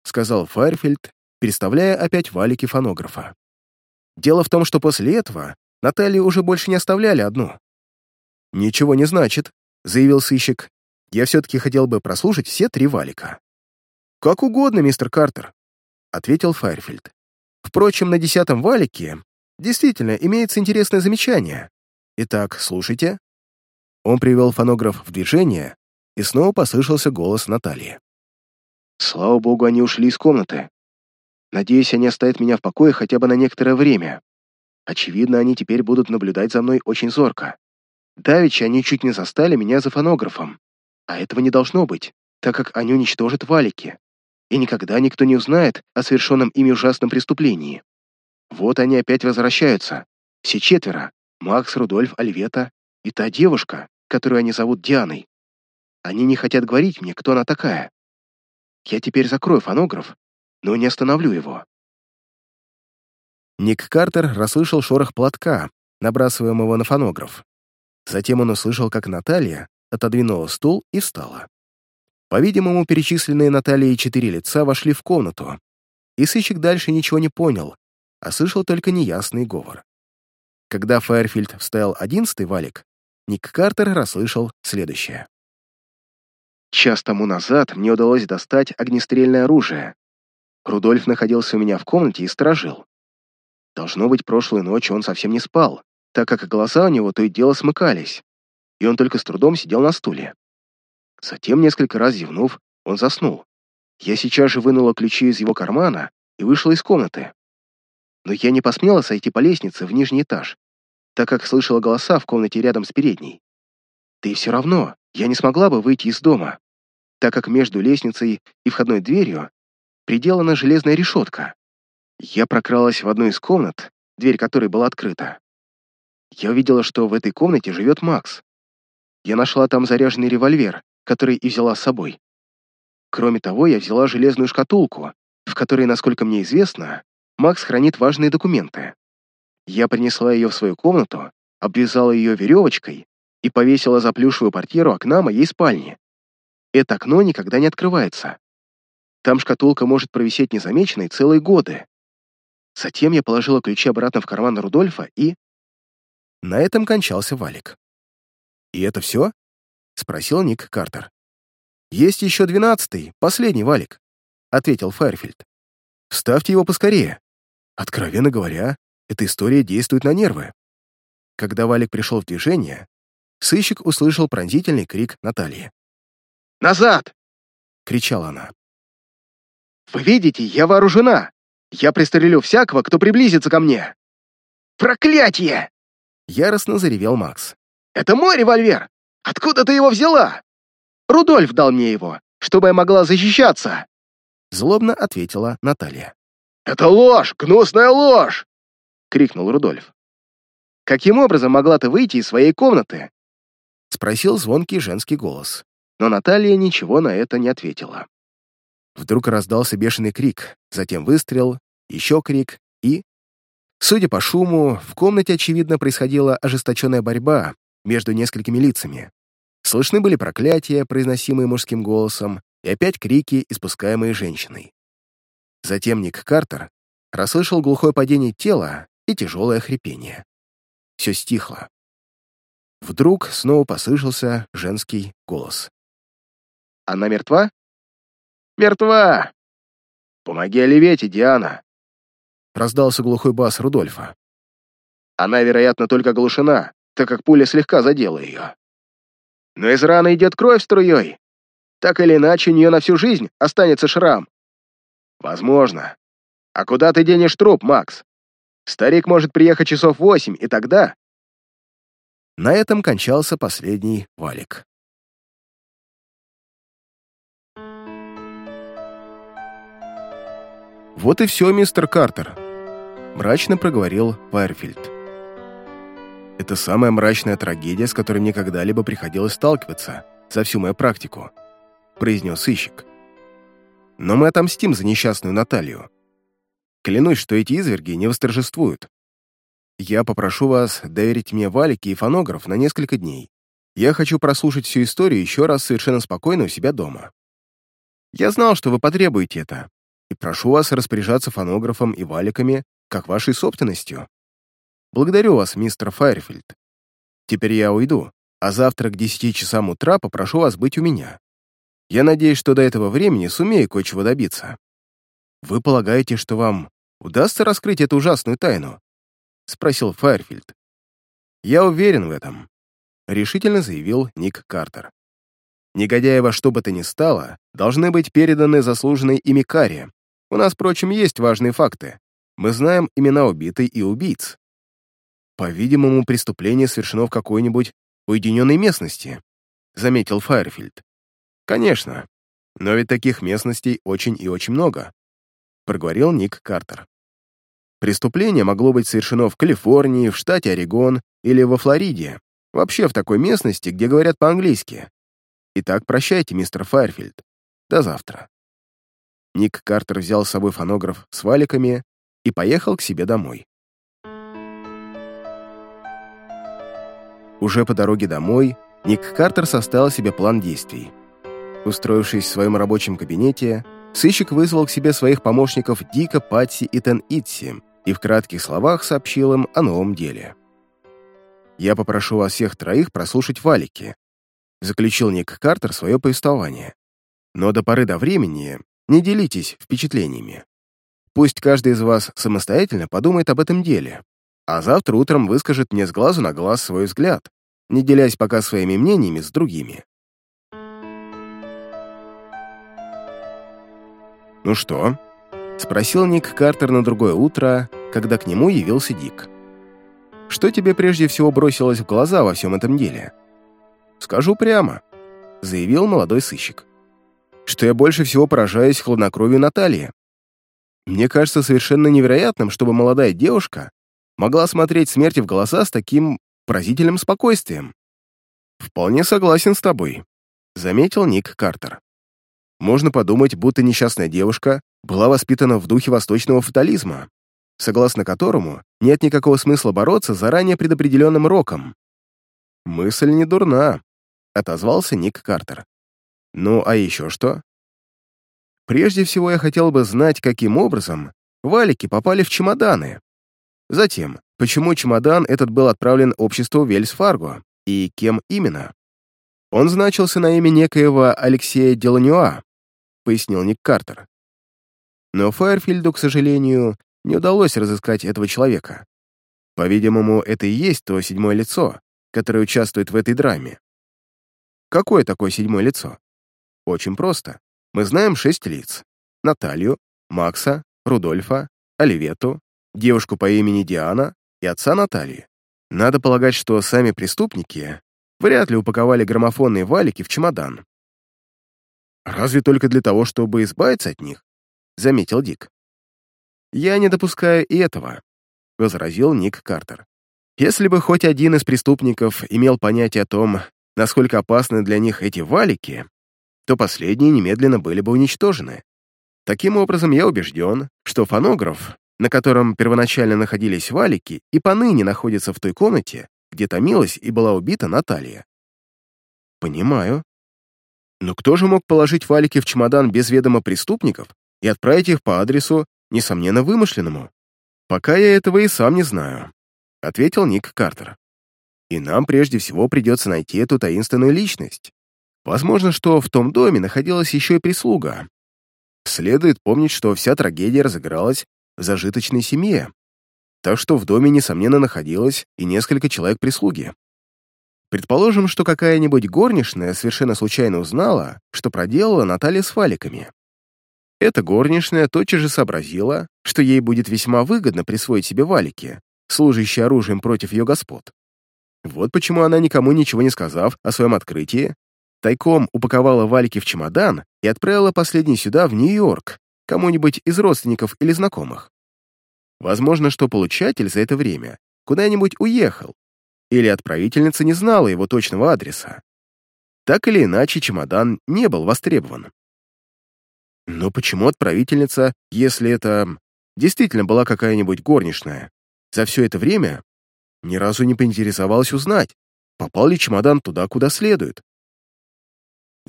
сказал Файрфельд, переставляя опять валики фонографа. Дело в том, что после этого Наталью уже больше не оставляли одну. «Ничего не значит», — заявил сыщик. «Я все-таки хотел бы прослушать все три валика». «Как угодно, мистер Картер», — ответил Файрфильд. «Впрочем, на десятом валике действительно имеется интересное замечание. Итак, слушайте». Он привел фонограф в движение, и снова послышался голос Натальи. «Слава богу, они ушли из комнаты. Надеюсь, они оставят меня в покое хотя бы на некоторое время. Очевидно, они теперь будут наблюдать за мной очень зорко. Давеча они чуть не застали меня за фонографом. А этого не должно быть, так как они уничтожат валики. И никогда никто не узнает о совершенном ими ужасном преступлении. Вот они опять возвращаются. Все четверо. Макс, Рудольф, Альвета и та девушка, которую они зовут Дианой. Они не хотят говорить мне, кто она такая. Я теперь закрою фонограф, но не остановлю его. Ник Картер расслышал шорох платка, набрасываемого на фонограф. Затем он услышал, как Наталья отодвинула стул и встала. По-видимому, перечисленные Натальей четыре лица вошли в комнату, и сыщик дальше ничего не понял, а слышал только неясный говор. Когда Файерфильд вставил одиннадцатый валик, Ник Картер расслышал следующее. «Час тому назад мне удалось достать огнестрельное оружие. Рудольф находился у меня в комнате и сторожил. Должно быть, прошлой ночью он совсем не спал, так как глаза у него то и дело смыкались, и он только с трудом сидел на стуле. Затем, несколько раз зевнув, он заснул. Я сейчас же вынула ключи из его кармана и вышла из комнаты. Но я не посмела сойти по лестнице в нижний этаж, так как слышала голоса в комнате рядом с передней. Да и все равно я не смогла бы выйти из дома, так как между лестницей и входной дверью приделана железная решетка. Я прокралась в одну из комнат, дверь которой была открыта. Я увидела, что в этой комнате живет Макс. Я нашла там заряженный револьвер, который и взяла с собой. Кроме того, я взяла железную шкатулку, в которой, насколько мне известно, Макс хранит важные документы. Я принесла ее в свою комнату, обвязала ее веревочкой и повесила за плюшевую портьеру окна моей спальни. Это окно никогда не открывается. Там шкатулка может провисеть незамеченной целые годы. Затем я положила ключи обратно в карман Рудольфа и... На этом кончался валик. «И это все?» — спросил Ник Картер. «Есть еще двенадцатый, последний валик», — ответил Файрфильд. «Вставьте его поскорее. Откровенно говоря, эта история действует на нервы». Когда валик пришел в движение, сыщик услышал пронзительный крик Натальи. «Назад!» — кричала она. «Вы видите, я вооружена! Я пристрелю всякого, кто приблизится ко мне!» «Проклятие!» — яростно заревел Макс. «Это мой револьвер! Откуда ты его взяла?» Рудольф дал мне его, чтобы я могла защищаться!» Злобно ответила Наталья. «Это ложь! Гнусная ложь!» — крикнул Рудольф. «Каким образом могла ты выйти из своей комнаты?» — спросил звонкий женский голос. Но Наталья ничего на это не ответила. Вдруг раздался бешеный крик, затем выстрел, еще крик и... Судя по шуму, в комнате, очевидно, происходила ожесточенная борьба между несколькими лицами. Слышны были проклятия, произносимые мужским голосом, и опять крики, испускаемые женщиной. Затем Ник Картер расслышал глухое падение тела и тяжелое хрипение. Все стихло. Вдруг снова послышался женский голос. «Она мертва?» «Мертва! Помоги Оливете, Диана!» Раздался глухой бас Рудольфа. «Она, вероятно, только оглушена, так как пуля слегка задела ее но из раны идет кровь струей. Так или иначе, у нее на всю жизнь останется шрам. Возможно. А куда ты денешь труп, Макс? Старик может приехать часов восемь, и тогда... На этом кончался последний валик. «Вот и все, мистер Картер», — мрачно проговорил Пайерфильд. Это самая мрачная трагедия, с которой мне когда-либо приходилось сталкиваться за всю мою практику», — произнес сыщик. «Но мы отомстим за несчастную Наталью. Клянусь, что эти изверги не восторжествуют. Я попрошу вас доверить мне валики и фонограф на несколько дней. Я хочу прослушать всю историю еще раз совершенно спокойно у себя дома. Я знал, что вы потребуете это, и прошу вас распоряжаться фонографом и валиками как вашей собственностью. Благодарю вас, мистер Файерфильд. Теперь я уйду, а завтра к десяти часам утра попрошу вас быть у меня. Я надеюсь, что до этого времени сумею кое-чего добиться. Вы полагаете, что вам удастся раскрыть эту ужасную тайну?» — спросил Файерфильд. «Я уверен в этом», — решительно заявил Ник Картер. «Негодяи во что бы то ни стало должны быть переданы заслуженной ими каре. У нас, впрочем, есть важные факты. Мы знаем имена убитой и убийц. «По-видимому, преступление совершено в какой-нибудь уединенной местности», — заметил Файерфильд. «Конечно, но ведь таких местностей очень и очень много», — проговорил Ник Картер. Преступление могло быть совершено в Калифорнии, в штате Орегон или во Флориде, вообще в такой местности, где говорят по-английски. Итак, прощайте, мистер Файерфильд. До завтра. Ник Картер взял с собой фонограф с валиками и поехал к себе домой. Уже по дороге домой Ник Картер составил себе план действий. Устроившись в своем рабочем кабинете, сыщик вызвал к себе своих помощников Дика, Патси и Тен Итси и в кратких словах сообщил им о новом деле. «Я попрошу вас всех троих прослушать валики», заключил Ник Картер свое повествование. «Но до поры до времени не делитесь впечатлениями. Пусть каждый из вас самостоятельно подумает об этом деле, а завтра утром выскажет мне с глазу на глаз свой взгляд, не делясь пока своими мнениями с другими. «Ну что?» — спросил Ник Картер на другое утро, когда к нему явился Дик. «Что тебе прежде всего бросилось в глаза во всем этом деле?» «Скажу прямо», — заявил молодой сыщик, «что я больше всего поражаюсь хладнокровию Натальи. Мне кажется совершенно невероятным, чтобы молодая девушка могла смотреть смерти в глаза с таким поразительным спокойствием. «Вполне согласен с тобой», — заметил Ник Картер. «Можно подумать, будто несчастная девушка была воспитана в духе восточного фатализма, согласно которому нет никакого смысла бороться заранее предопределенным роком». «Мысль не дурна», — отозвался Ник Картер. «Ну, а еще что?» «Прежде всего я хотел бы знать, каким образом валики попали в чемоданы. Затем, почему чемодан этот был отправлен обществу Вельс-Фарго и кем именно? Он значился на имя некоего Алексея Деланюа, пояснил Ник Картер. Но Файерфильду, к сожалению, не удалось разыскать этого человека. По-видимому, это и есть то седьмое лицо, которое участвует в этой драме. Какое такое седьмое лицо? Очень просто. Мы знаем шесть лиц. Наталью, Макса, Рудольфа, Оливету, девушку по имени Диана и отца Натальи. Надо полагать, что сами преступники вряд ли упаковали граммофонные валики в чемодан. «Разве только для того, чтобы избавиться от них?» — заметил Дик. «Я не допускаю и этого», — возразил Ник Картер. «Если бы хоть один из преступников имел понятие о том, насколько опасны для них эти валики, то последние немедленно были бы уничтожены. Таким образом, я убежден, что фонограф на котором первоначально находились валики, и поныне находится в той комнате, где томилась и была убита Наталья. Понимаю. Но кто же мог положить валики в чемодан без ведома преступников и отправить их по адресу, несомненно, вымышленному? Пока я этого и сам не знаю, — ответил Ник Картер. И нам прежде всего придется найти эту таинственную личность. Возможно, что в том доме находилась еще и прислуга. Следует помнить, что вся трагедия разыгралась в зажиточной семье, так что в доме, несомненно, находилось и несколько человек прислуги. Предположим, что какая-нибудь горничная совершенно случайно узнала, что проделала Наталья с фаликами. Эта горничная тотчас же сообразила, что ей будет весьма выгодно присвоить себе валики, служащие оружием против ее господ. Вот почему она, никому ничего не сказав о своем открытии, тайком упаковала валики в чемодан и отправила последний сюда, в Нью-Йорк, кому-нибудь из родственников или знакомых. Возможно, что получатель за это время куда-нибудь уехал, или отправительница не знала его точного адреса. Так или иначе, чемодан не был востребован. Но почему отправительница, если это действительно была какая-нибудь горничная, за все это время ни разу не поинтересовалась узнать, попал ли чемодан туда, куда следует?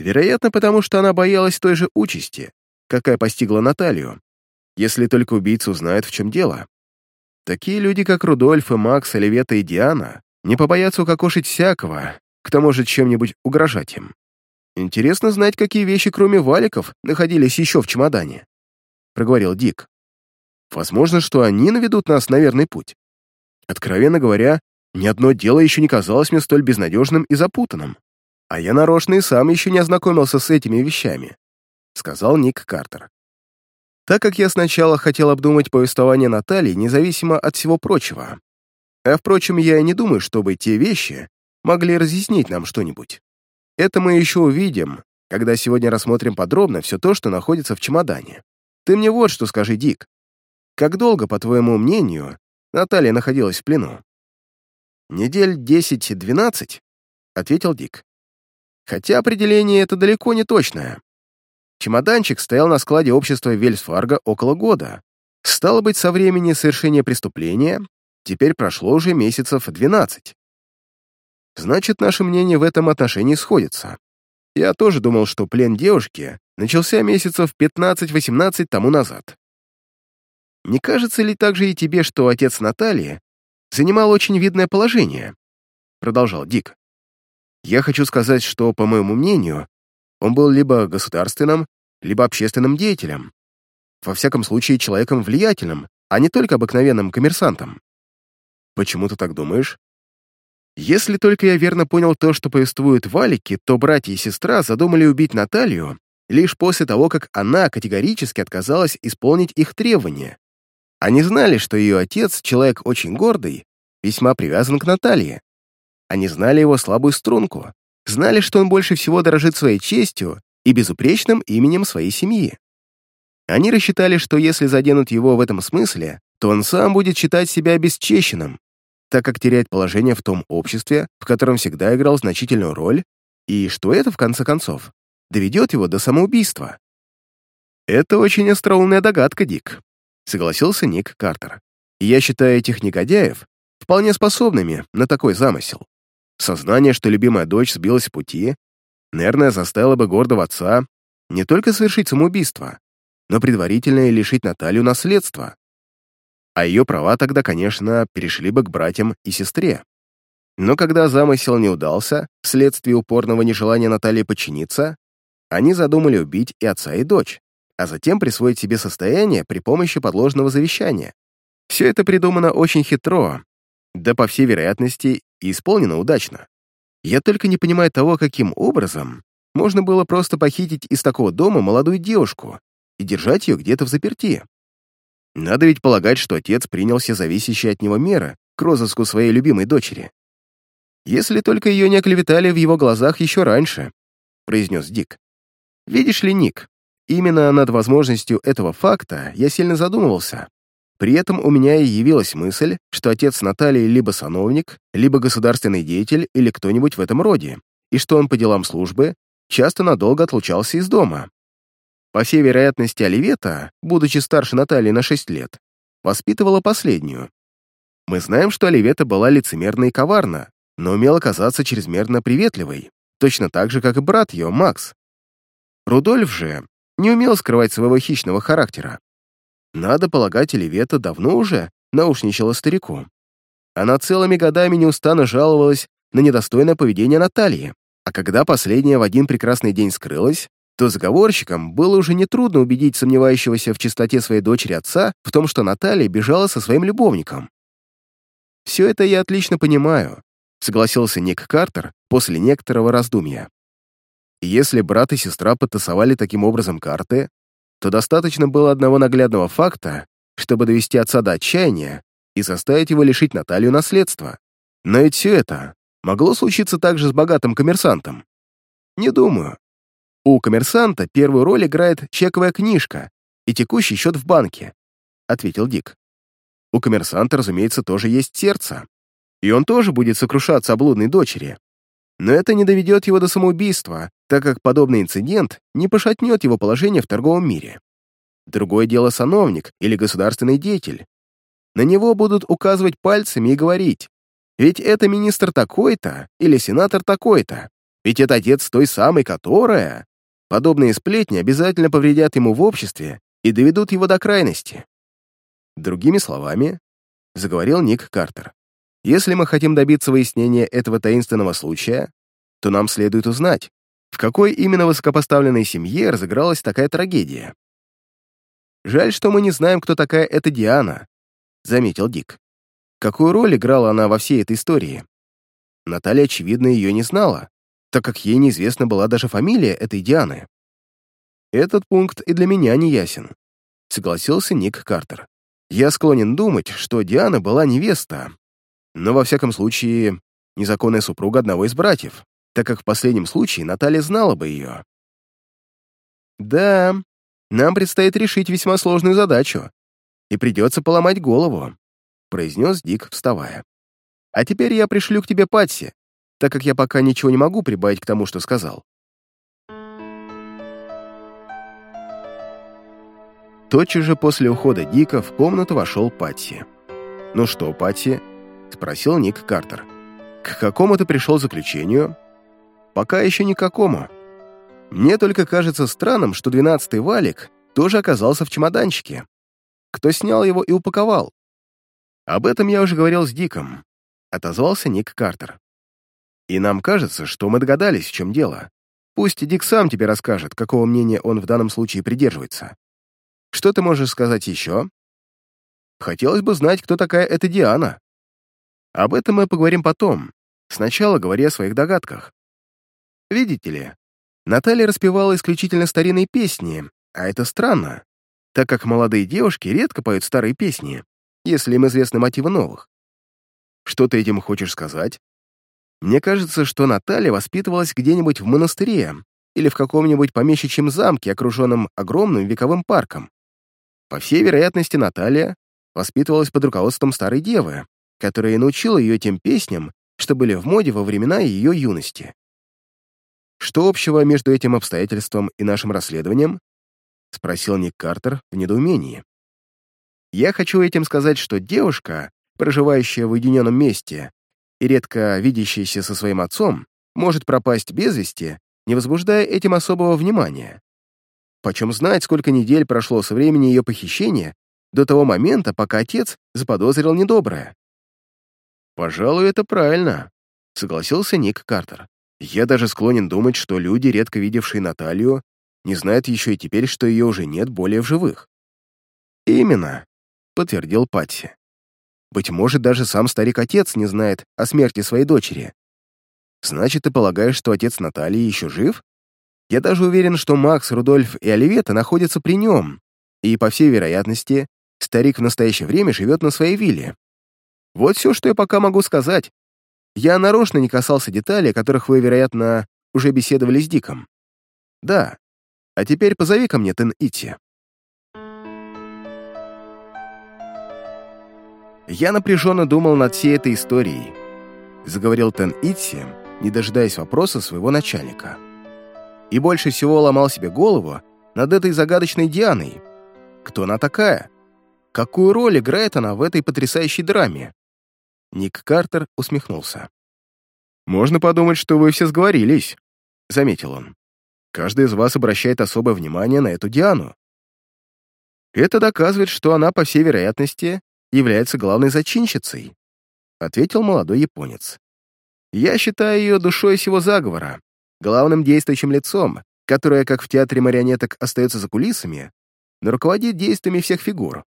Вероятно, потому что она боялась той же участи, какая постигла Наталью, если только убийца узнает, в чем дело. Такие люди, как Рудольф и Макс, Оливета и Диана, не побоятся укокошить всякого, кто может чем-нибудь угрожать им. Интересно знать, какие вещи, кроме валиков, находились еще в чемодане, — проговорил Дик. Возможно, что они наведут нас на верный путь. Откровенно говоря, ни одно дело еще не казалось мне столь безнадежным и запутанным. А я нарочно и сам еще не ознакомился с этими вещами. — сказал Ник Картер. Так как я сначала хотел обдумать повествование Натальи независимо от всего прочего. А впрочем, я и не думаю, чтобы те вещи могли разъяснить нам что-нибудь. Это мы еще увидим, когда сегодня рассмотрим подробно все то, что находится в чемодане. Ты мне вот что скажи, Дик. Как долго, по твоему мнению, Наталья находилась в плену? Недель 10-12, ответил Дик. Хотя определение это далеко не точное. Чемоданчик стоял на складе общества Вельсфарга около года. Стало быть, со времени совершения преступления теперь прошло уже месяцев 12. Значит, наши мнения в этом отношении сходятся. Я тоже думал, что плен девушки начался месяцев 15-18 тому назад. Не кажется ли также и тебе, что отец Натальи занимал очень видное положение? Продолжал Дик. Я хочу сказать, что, по моему мнению, он был либо государственным, либо общественным деятелем. Во всяком случае, человеком влиятельным, а не только обыкновенным коммерсантом. Почему ты так думаешь? Если только я верно понял то, что повествуют валики, то братья и сестра задумали убить Наталью лишь после того, как она категорически отказалась исполнить их требования. Они знали, что ее отец, человек очень гордый, весьма привязан к Наталье. Они знали его слабую струнку, знали, что он больше всего дорожит своей честью и безупречным именем своей семьи. Они рассчитали, что если заденут его в этом смысле, то он сам будет считать себя обесчещенным, так как теряет положение в том обществе, в котором всегда играл значительную роль, и что это, в конце концов, доведет его до самоубийства. «Это очень остроумная догадка, Дик», — согласился Ник Картер. «Я считаю этих негодяев вполне способными на такой замысел. Сознание, что любимая дочь сбилась с пути, наверное, заставило бы гордого отца не только совершить самоубийство, но предварительно и лишить Наталью наследства. А ее права тогда, конечно, перешли бы к братьям и сестре. Но когда замысел не удался, вследствие упорного нежелания Натальи подчиниться, они задумали убить и отца, и дочь, а затем присвоить себе состояние при помощи подложного завещания. Все это придумано очень хитро, да, по всей вероятности, и исполнено удачно. Я только не понимаю того, каким образом можно было просто похитить из такого дома молодую девушку и держать ее где-то в заперти. Надо ведь полагать, что отец принял все зависящие от него меры к розыску своей любимой дочери. Если только ее не оклеветали в его глазах еще раньше, произнес Дик. Видишь ли, Ник, именно над возможностью этого факта я сильно задумывался. При этом у меня и явилась мысль, что отец Натальи либо сановник, либо государственный деятель или кто-нибудь в этом роде, и что он по делам службы часто надолго отлучался из дома. По всей вероятности, Оливета, будучи старше Натальи на 6 лет, воспитывала последнюю. Мы знаем, что Оливета была лицемерна и коварна, но умела казаться чрезмерно приветливой, точно так же, как и брат ее, Макс. Рудольф же не умел скрывать своего хищного характера. Надо полагать, Оливета давно уже наушничала старику. Она целыми годами неустанно жаловалась на недостойное поведение Натальи, а когда последняя в один прекрасный день скрылась, то заговорщикам было уже нетрудно убедить сомневающегося в чистоте своей дочери отца в том, что Наталья бежала со своим любовником. «Все это я отлично понимаю», — согласился Ник Картер после некоторого раздумья. Если брат и сестра подтасовали таким образом карты, то достаточно было одного наглядного факта, чтобы довести отца до отчаяния и заставить его лишить Наталью наследства. Но ведь все это могло случиться также с богатым коммерсантом. Не думаю. У коммерсанта первую роль играет чековая книжка и текущий счет в банке, ответил Дик. У коммерсанта, разумеется, тоже есть сердце, и он тоже будет сокрушаться о блудной дочери. Но это не доведет его до самоубийства, так как подобный инцидент не пошатнет его положение в торговом мире. Другое дело сановник или государственный деятель. На него будут указывать пальцами и говорить, ведь это министр такой-то или сенатор такой-то, ведь это отец той самой, которая... Подобные сплетни обязательно повредят ему в обществе и доведут его до крайности. Другими словами, заговорил Ник Картер, если мы хотим добиться выяснения этого таинственного случая, то нам следует узнать, в какой именно высокопоставленной семье разыгралась такая трагедия. «Жаль, что мы не знаем, кто такая эта Диана», — заметил Дик. Какую роль играла она во всей этой истории? Наталья, очевидно, ее не знала, так как ей неизвестна была даже фамилия этой Дианы. Этот пункт и для меня не ясен, согласился Ник Картер. Я склонен думать, что Диана была невеста, но во всяком случае незаконная супруга одного из братьев, так как в последнем случае Наталья знала бы ее. Да, нам предстоит решить весьма сложную задачу, и придется поломать голову, произнес Дик, вставая. А теперь я пришлю к тебе Патси, так как я пока ничего не могу прибавить к тому, что сказал. Тотчас же после ухода Дика в комнату вошел Патси. «Ну что, Патси?» — спросил Ник Картер. «К какому ты пришел заключению?» «Пока еще никакому. Мне только кажется странным, что двенадцатый валик тоже оказался в чемоданчике. Кто снял его и упаковал?» «Об этом я уже говорил с Диком», — отозвался Ник Картер. И нам кажется, что мы догадались, в чем дело. Пусть Дик сам тебе расскажет, какого мнения он в данном случае придерживается. Что ты можешь сказать еще? Хотелось бы знать, кто такая эта Диана. Об этом мы поговорим потом. Сначала говори о своих догадках. Видите ли, Наталья распевала исключительно старинные песни, а это странно, так как молодые девушки редко поют старые песни, если им известны мотивы новых. Что ты этим хочешь сказать? Мне кажется, что Наталья воспитывалась где-нибудь в монастыре или в каком-нибудь помещичьем замке, окруженном огромным вековым парком. По всей вероятности, Наталья воспитывалась под руководством старой девы, которая научила ее тем песням, что были в моде во времена ее юности. Что общего между этим обстоятельством и нашим расследованием? — спросил Ник Картер в недоумении. «Я хочу этим сказать, что девушка, проживающая в уединенном месте и редко видящаяся со своим отцом, может пропасть без вести, не возбуждая этим особого внимания. Почем знать, сколько недель прошло со времени ее похищения до того момента, пока отец заподозрил недоброе. «Пожалуй, это правильно», — согласился Ник Картер. «Я даже склонен думать, что люди, редко видевшие Наталью, не знает еще и теперь, что ее уже нет более в живых. «Именно», — подтвердил Патси. «Быть может, даже сам старик-отец не знает о смерти своей дочери. Значит, ты полагаешь, что отец Натальи еще жив? Я даже уверен, что Макс, Рудольф и Оливета находятся при нем, и, по всей вероятности, старик в настоящее время живет на своей вилле. Вот все, что я пока могу сказать. Я нарочно не касался деталей, о которых вы, вероятно, уже беседовали с Диком. Да, а теперь позови ко мне Тен Ити. Я напряженно думал над всей этой историей. Заговорил Тен Ити, не дожидаясь вопроса своего начальника. И больше всего ломал себе голову над этой загадочной Дианой. Кто она такая? Какую роль играет она в этой потрясающей драме? Ник Картер усмехнулся. «Можно подумать, что вы все сговорились», — заметил он. Каждый из вас обращает особое внимание на эту Диану. Это доказывает, что она, по всей вероятности, является главной зачинщицей, ответил молодой японец. Я считаю ее душой всего заговора, главным действующим лицом, которое, как в театре марионеток, остается за кулисами, но руководит действиями всех фигур.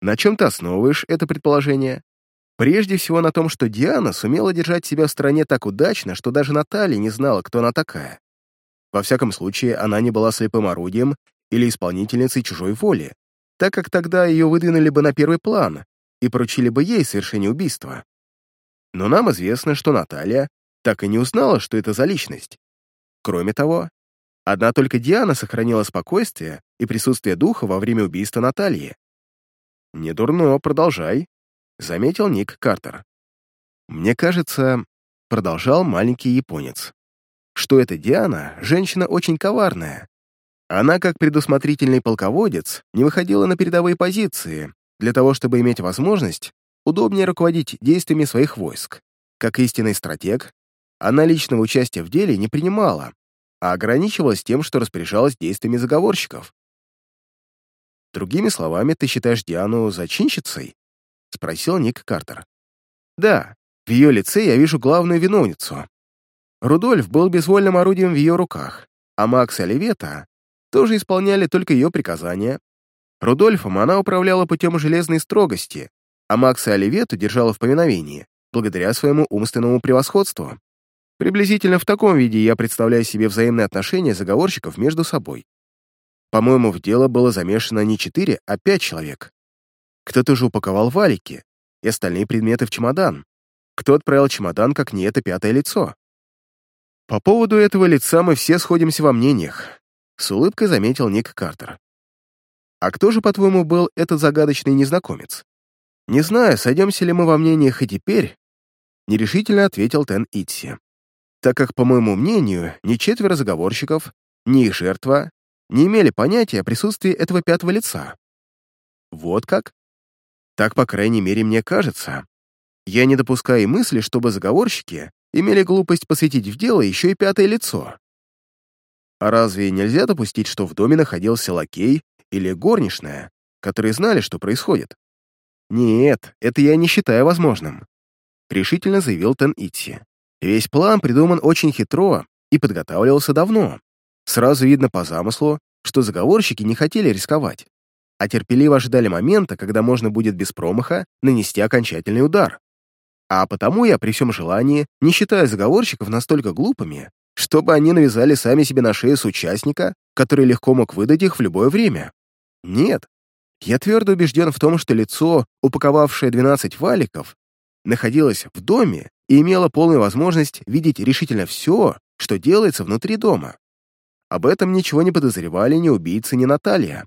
На чем ты основываешь это предположение? Прежде всего на том, что Диана сумела держать себя в стороне так удачно, что даже Наталья не знала, кто она такая. Во всяком случае, она не была слепым орудием или исполнительницей чужой воли, так как тогда ее выдвинули бы на первый план и поручили бы ей совершение убийства. Но нам известно, что Наталья так и не узнала, что это за личность. Кроме того, одна только Диана сохранила спокойствие и присутствие духа во время убийства Натальи. «Не дурно, продолжай», — заметил Ник Картер. «Мне кажется», — продолжал маленький японец, что эта Диана — женщина очень коварная. Она, как предусмотрительный полководец, не выходила на передовые позиции для того, чтобы иметь возможность удобнее руководить действиями своих войск. Как истинный стратег, она личного участия в деле не принимала, а ограничивалась тем, что распоряжалась действиями заговорщиков. «Другими словами, ты считаешь Диану зачинщицей?» — спросил Ник Картер. «Да, в ее лице я вижу главную виновницу. Рудольф был безвольным орудием в ее руках, а Макс и Оливета тоже исполняли только ее приказания. Рудольфом она управляла путем железной строгости, а Макса и Оливету держала в повиновении, благодаря своему умственному превосходству. Приблизительно в таком виде я представляю себе взаимные отношения заговорщиков между собой. По-моему, в дело было замешано не четыре, а пять человек. Кто-то же упаковал валики и остальные предметы в чемодан. Кто отправил чемодан, как не это пятое лицо? По поводу этого лица мы все сходимся во мнениях, с улыбкой заметил Ник Картер. А кто же, по-твоему, был этот загадочный незнакомец? Не знаю, сойдемся ли мы во мнениях и теперь, нерешительно ответил Тен Итси. Так как, по моему мнению, ни четверо заговорщиков, ни их жертва не имели понятия о присутствии этого пятого лица. Вот как? Так, по крайней мере, мне кажется. Я не допускаю мысли, чтобы заговорщики имели глупость посвятить в дело еще и пятое лицо. А разве нельзя допустить, что в доме находился лакей или горничная, которые знали, что происходит? Нет, это я не считаю возможным, решительно заявил Тен Итси. Весь план придуман очень хитро и подготавливался давно. Сразу видно по замыслу, что заговорщики не хотели рисковать, а терпеливо ожидали момента, когда можно будет без промаха нанести окончательный удар. А потому я при всем желании не считаю заговорщиков настолько глупыми, чтобы они навязали сами себе на шею соучастника, который легко мог выдать их в любое время. Нет. Я твердо убежден в том, что лицо, упаковавшее 12 валиков, находилось в доме и имело полную возможность видеть решительно все, что делается внутри дома. Об этом ничего не подозревали ни убийцы, ни Наталья.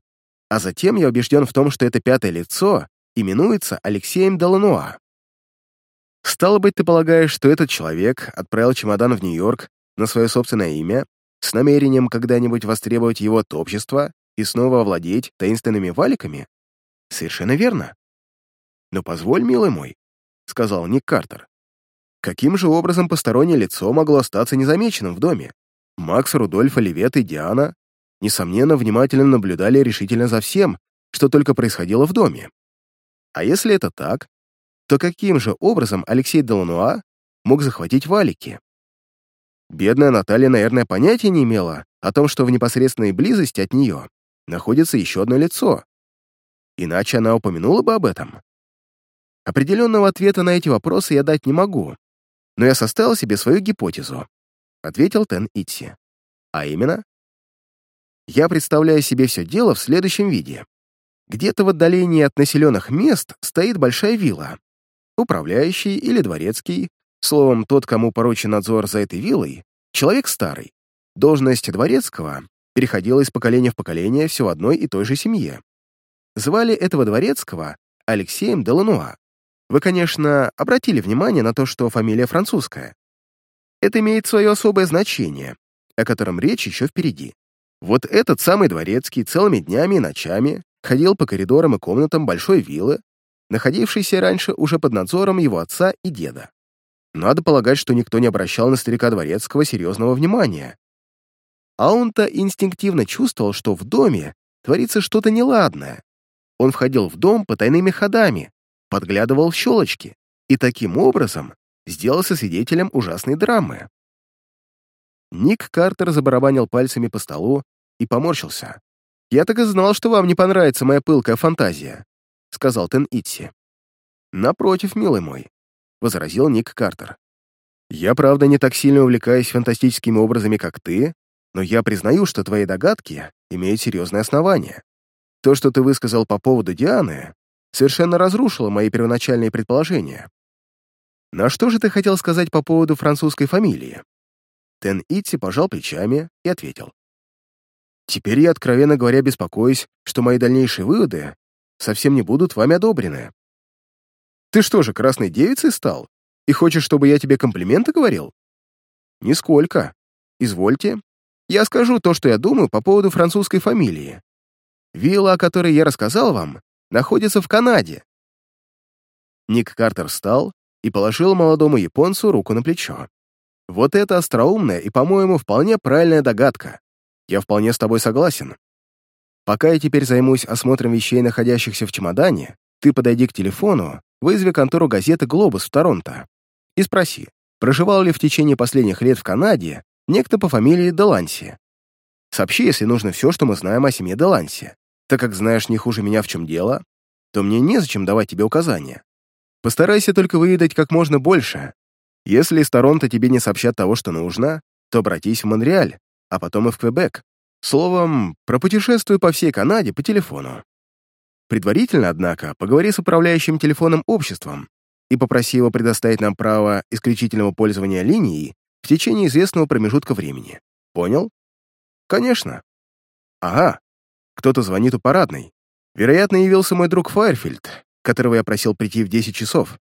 А затем я убежден в том, что это пятое лицо именуется Алексеем Делануа. Стало быть, ты полагаешь, что этот человек отправил чемодан в Нью-Йорк на свое собственное имя с намерением когда-нибудь востребовать его от общества и снова овладеть таинственными валиками? Совершенно верно. Но позволь, милый мой, — сказал Ник Картер. Каким же образом постороннее лицо могло остаться незамеченным в доме? Макс, Рудольф, Оливет и Диана, несомненно, внимательно наблюдали решительно за всем, что только происходило в доме. А если это так, то каким же образом Алексей Делануа мог захватить валики? Бедная Наталья, наверное, понятия не имела о том, что в непосредственной близости от нее находится еще одно лицо. Иначе она упомянула бы об этом. Определенного ответа на эти вопросы я дать не могу, но я составил себе свою гипотезу, ответил Тен Итси. А именно, я представляю себе все дело в следующем виде. Где-то в отдалении от населенных мест стоит большая вилла. Управляющий или дворецкий Словом, тот, кому поручен надзор за этой виллой, человек старый. Должность дворецкого переходила из поколения в поколение все в одной и той же семье. Звали этого дворецкого Алексеем Делануа. Вы, конечно, обратили внимание на то, что фамилия французская. Это имеет свое особое значение, о котором речь еще впереди. Вот этот самый дворецкий целыми днями и ночами ходил по коридорам и комнатам большой виллы, находившейся раньше уже под надзором его отца и деда. Надо полагать, что никто не обращал на старика Дворецкого серьезного внимания. А он-то инстинктивно чувствовал, что в доме творится что-то неладное. Он входил в дом потайными ходами, подглядывал в щелочки и таким образом сделался свидетелем ужасной драмы. Ник Картер забарабанил пальцами по столу и поморщился. «Я так и знал, что вам не понравится моя пылкая фантазия», — сказал Тен Итси. «Напротив, милый мой, — возразил Ник Картер. «Я, правда, не так сильно увлекаюсь фантастическими образами, как ты, но я признаю, что твои догадки имеют серьезное основание. То, что ты высказал по поводу Дианы, совершенно разрушило мои первоначальные предположения. На что же ты хотел сказать по поводу французской фамилии?» Тен Итси пожал плечами и ответил. «Теперь я, откровенно говоря, беспокоюсь, что мои дальнейшие выводы совсем не будут вами одобрены. Ты что же, красной девицей стал? И хочешь, чтобы я тебе комплименты говорил? Нисколько. Извольте. Я скажу то, что я думаю по поводу французской фамилии. Вилла, о которой я рассказал вам, находится в Канаде. Ник Картер встал и положил молодому японцу руку на плечо. Вот это остроумная и, по-моему, вполне правильная догадка. Я вполне с тобой согласен. Пока я теперь займусь осмотром вещей, находящихся в чемодане, ты подойди к телефону Вызови контору газеты «Глобус» в Торонто и спроси, проживал ли в течение последних лет в Канаде некто по фамилии Деланси. Сообщи, если нужно, все, что мы знаем о семье Деланси. Так как знаешь не хуже меня, в чем дело, то мне незачем давать тебе указания. Постарайся только выведать как можно больше. Если из Торонто тебе не сообщат того, что нужно, то обратись в Монреаль, а потом и в Квебек. Словом, пропутешествуй по всей Канаде по телефону. Предварительно, однако, поговори с управляющим телефонным обществом и попроси его предоставить нам право исключительного пользования линией в течение известного промежутка времени. Понял? Конечно. Ага. Кто-то звонит у парадной. Вероятно, явился мой друг Файерфильд, которого я просил прийти в 10 часов.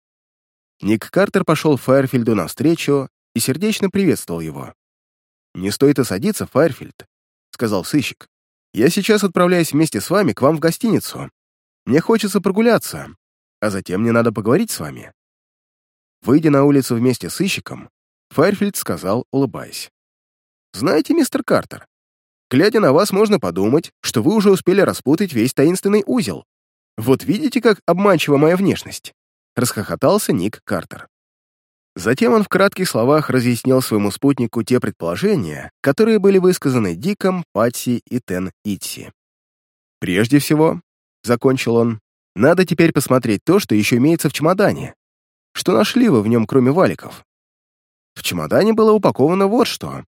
Ник Картер пошел Файерфильду навстречу и сердечно приветствовал его. «Не стоит и садиться, Файерфильд», — сказал сыщик. «Я сейчас отправляюсь вместе с вами к вам в гостиницу, мне хочется прогуляться, а затем мне надо поговорить с вами». Выйдя на улицу вместе с сыщиком, Файрфильд сказал, улыбаясь. «Знаете, мистер Картер, глядя на вас, можно подумать, что вы уже успели распутать весь таинственный узел. Вот видите, как обманчива моя внешность?» Расхохотался Ник Картер. Затем он в кратких словах разъяснил своему спутнику те предположения, которые были высказаны Диком, Патси и Тен Итси. Прежде всего, закончил он. «Надо теперь посмотреть то, что еще имеется в чемодане. Что нашли вы в нем, кроме валиков?» В чемодане было упаковано вот что.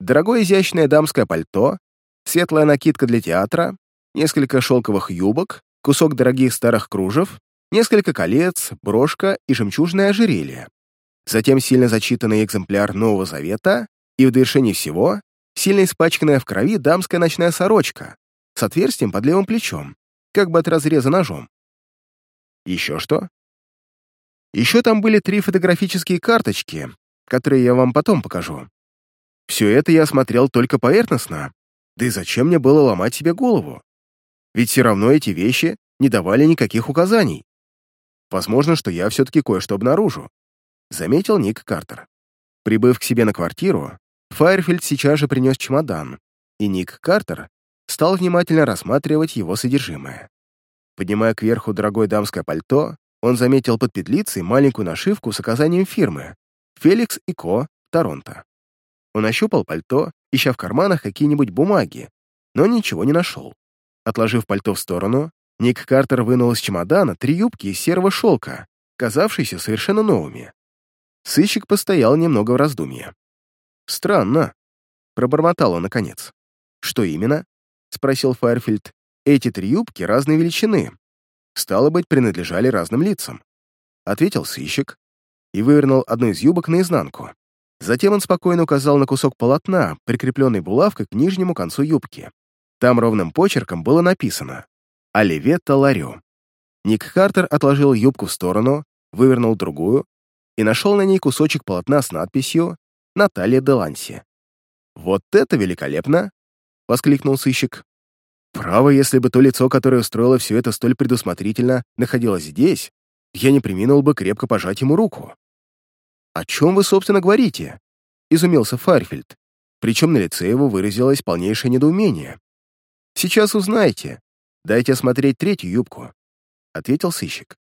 дорогое изящное дамское пальто, светлая накидка для театра, несколько шелковых юбок, кусок дорогих старых кружев, несколько колец, брошка и жемчужное ожерелье. Затем сильно зачитанный экземпляр Нового Завета и в довершении всего сильно испачканная в крови дамская ночная сорочка с отверстием под левым плечом, как бы от разреза ножом. Еще что? Еще там были три фотографические карточки, которые я вам потом покажу. Все это я осмотрел только поверхностно, да и зачем мне было ломать себе голову? Ведь все равно эти вещи не давали никаких указаний. Возможно, что я все-таки кое-что обнаружу, заметил Ник Картер. Прибыв к себе на квартиру, Файерфильд сейчас же принес чемодан, и Ник Картер стал внимательно рассматривать его содержимое. Поднимая кверху дорогое дамское пальто, он заметил под петлицей маленькую нашивку с указанием фирмы «Феликс и Ко, Торонто». Он ощупал пальто, ища в карманах какие-нибудь бумаги, но ничего не нашел. Отложив пальто в сторону, Ник Картер вынул из чемодана три юбки из серого шелка, казавшиеся совершенно новыми. Сыщик постоял немного в раздумье. «Странно», — пробормотал он наконец. «Что именно?» — спросил Файерфильд. «Эти три юбки разной величины. Стало быть, принадлежали разным лицам». Ответил сыщик и вывернул одну из юбок наизнанку. Затем он спокойно указал на кусок полотна, прикрепленный булавкой к нижнему концу юбки. Там ровным почерком было написано «Оливетта Ларю». Ник Картер отложил юбку в сторону, вывернул другую и нашел на ней кусочек полотна с надписью «Наталья Деланси». «Вот это великолепно!» — воскликнул сыщик. «Право, если бы то лицо, которое устроило все это столь предусмотрительно, находилось здесь, я не приминул бы крепко пожать ему руку». «О чем вы, собственно, говорите?» — изумился Фарфельд. Причем на лице его выразилось полнейшее недоумение. «Сейчас узнаете. Дайте осмотреть третью юбку», — ответил сыщик.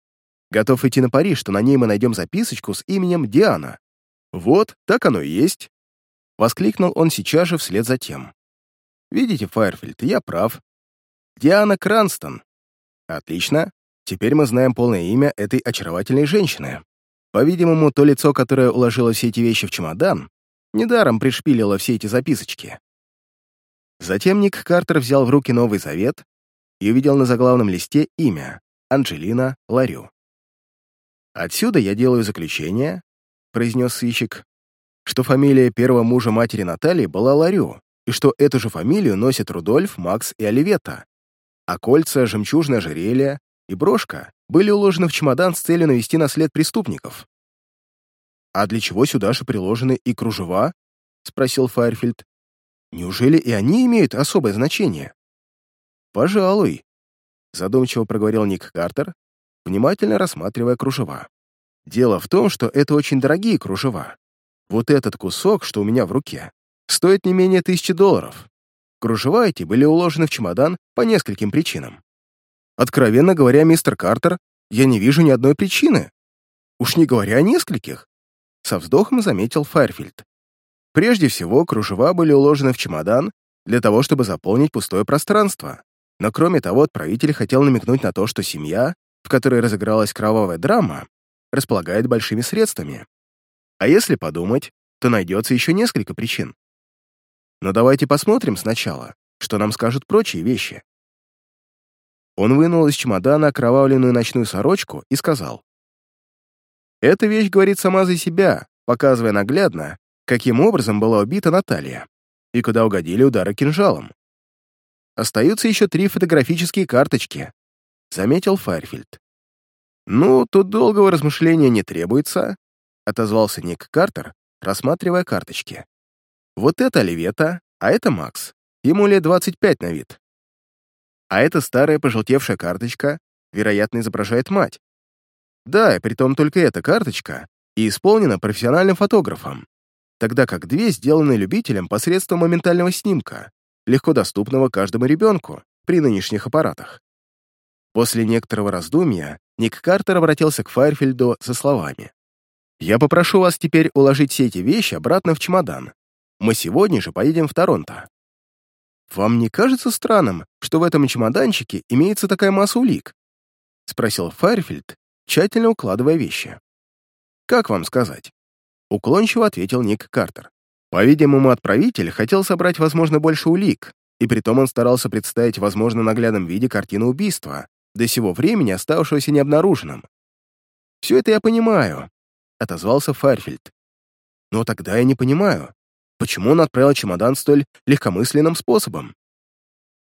Готов идти на пари, что на ней мы найдем записочку с именем Диана. Вот, так оно и есть. Воскликнул он сейчас же вслед за тем. Видите, Файерфельд, я прав. Диана Кранстон. Отлично. Теперь мы знаем полное имя этой очаровательной женщины. По-видимому, то лицо, которое уложило все эти вещи в чемодан, недаром пришпилило все эти записочки. Затем Ник Картер взял в руки Новый Завет и увидел на заглавном листе имя — Анджелина Ларю. «Отсюда я делаю заключение», — произнес сыщик, что фамилия первого мужа матери Натальи была Ларю, и что эту же фамилию носят Рудольф, Макс и Оливета, а кольца, жемчужное ожерелье и брошка были уложены в чемодан с целью навести на след преступников. «А для чего сюда же приложены и кружева?» — спросил Файерфильд. «Неужели и они имеют особое значение?» «Пожалуй», — задумчиво проговорил Ник Картер, внимательно рассматривая кружева. Дело в том, что это очень дорогие кружева. Вот этот кусок, что у меня в руке, стоит не менее тысячи долларов. Кружева эти были уложены в чемодан по нескольким причинам. Откровенно говоря, мистер Картер, я не вижу ни одной причины. Уж не говоря о нескольких. Со вздохом заметил Файрфильд. Прежде всего, кружева были уложены в чемодан для того, чтобы заполнить пустое пространство. Но кроме того, отправитель хотел намекнуть на то, что семья в которой разыгралась кровавая драма, располагает большими средствами. А если подумать, то найдется еще несколько причин. Но давайте посмотрим сначала, что нам скажут прочие вещи. Он вынул из чемодана окровавленную ночную сорочку и сказал. «Эта вещь говорит сама за себя, показывая наглядно, каким образом была убита Наталья и куда угодили удары кинжалом. Остаются еще три фотографические карточки, заметил Файрфильд. «Ну, тут долгого размышления не требуется», — отозвался Ник Картер, рассматривая карточки. «Вот это Оливета, а это Макс. Ему лет 25 на вид. А эта старая пожелтевшая карточка, вероятно, изображает мать. Да, и притом только эта карточка и исполнена профессиональным фотографом, тогда как две сделаны любителем посредством моментального снимка, легко доступного каждому ребенку при нынешних аппаратах. После некоторого раздумья Ник Картер обратился к Файрфельду со словами. «Я попрошу вас теперь уложить все эти вещи обратно в чемодан. Мы сегодня же поедем в Торонто». «Вам не кажется странным, что в этом чемоданчике имеется такая масса улик?» — спросил Файрфельд, тщательно укладывая вещи. «Как вам сказать?» — уклончиво ответил Ник Картер. По-видимому, отправитель хотел собрать, возможно, больше улик, и притом он старался представить, возможно, наглядном виде картину убийства, до сего времени оставшегося необнаруженным. «Все это я понимаю», — отозвался Файрфельд. «Но тогда я не понимаю, почему он отправил чемодан столь легкомысленным способом.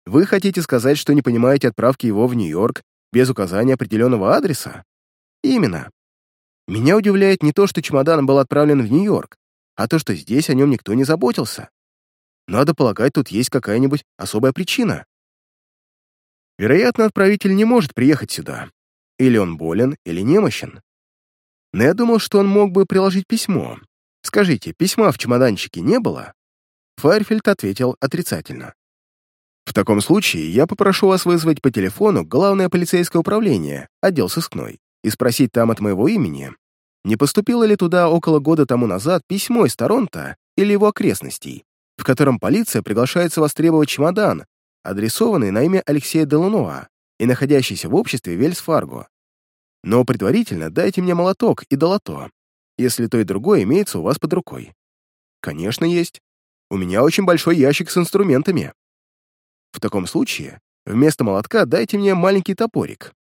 Вы хотите сказать, что не понимаете отправки его в Нью-Йорк без указания определенного адреса? Именно. Меня удивляет не то, что чемодан был отправлен в Нью-Йорк, а то, что здесь о нем никто не заботился. Надо полагать, тут есть какая-нибудь особая причина. Вероятно, отправитель не может приехать сюда. Или он болен, или немощен. Но я думал, что он мог бы приложить письмо. Скажите, письма в чемоданчике не было? Файерфельд ответил отрицательно. В таком случае я попрошу вас вызвать по телефону главное полицейское управление, отдел сыскной, и спросить там от моего имени, не поступило ли туда около года тому назад письмо из Торонто или его окрестностей, в котором полиция приглашается востребовать чемодан, адресованный на имя Алексея Делунуа и находящийся в обществе Вельс-Фарго. Но предварительно дайте мне молоток и долото, если то и другое имеется у вас под рукой. Конечно, есть. У меня очень большой ящик с инструментами. В таком случае, вместо молотка дайте мне маленький топорик.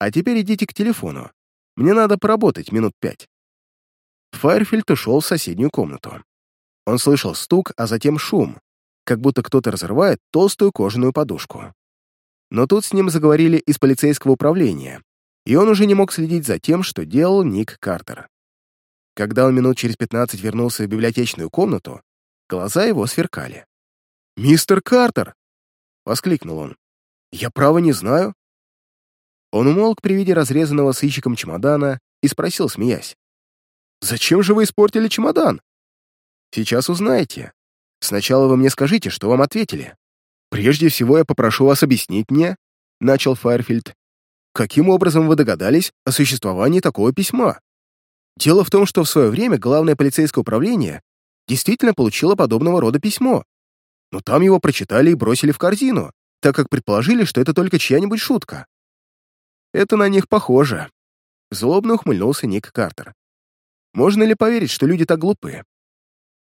А теперь идите к телефону. Мне надо поработать минут пять». Файерфильд ушел в соседнюю комнату. Он слышал стук, а затем шум, как будто кто-то разрывает толстую кожаную подушку. Но тут с ним заговорили из полицейского управления, и он уже не мог следить за тем, что делал Ник Картер. Когда он минут через пятнадцать вернулся в библиотечную комнату, глаза его сверкали. «Мистер Картер!» — воскликнул он. «Я право не знаю». Он умолк при виде разрезанного сыщиком чемодана и спросил, смеясь. «Зачем же вы испортили чемодан?» «Сейчас узнаете. Сначала вы мне скажите, что вам ответили. Прежде всего я попрошу вас объяснить мне», — начал Файерфильд, «каким образом вы догадались о существовании такого письма? Дело в том, что в свое время главное полицейское управление действительно получило подобного рода письмо но там его прочитали и бросили в корзину, так как предположили, что это только чья-нибудь шутка. Это на них похоже. Злобно ухмыльнулся Ник Картер. Можно ли поверить, что люди так глупы?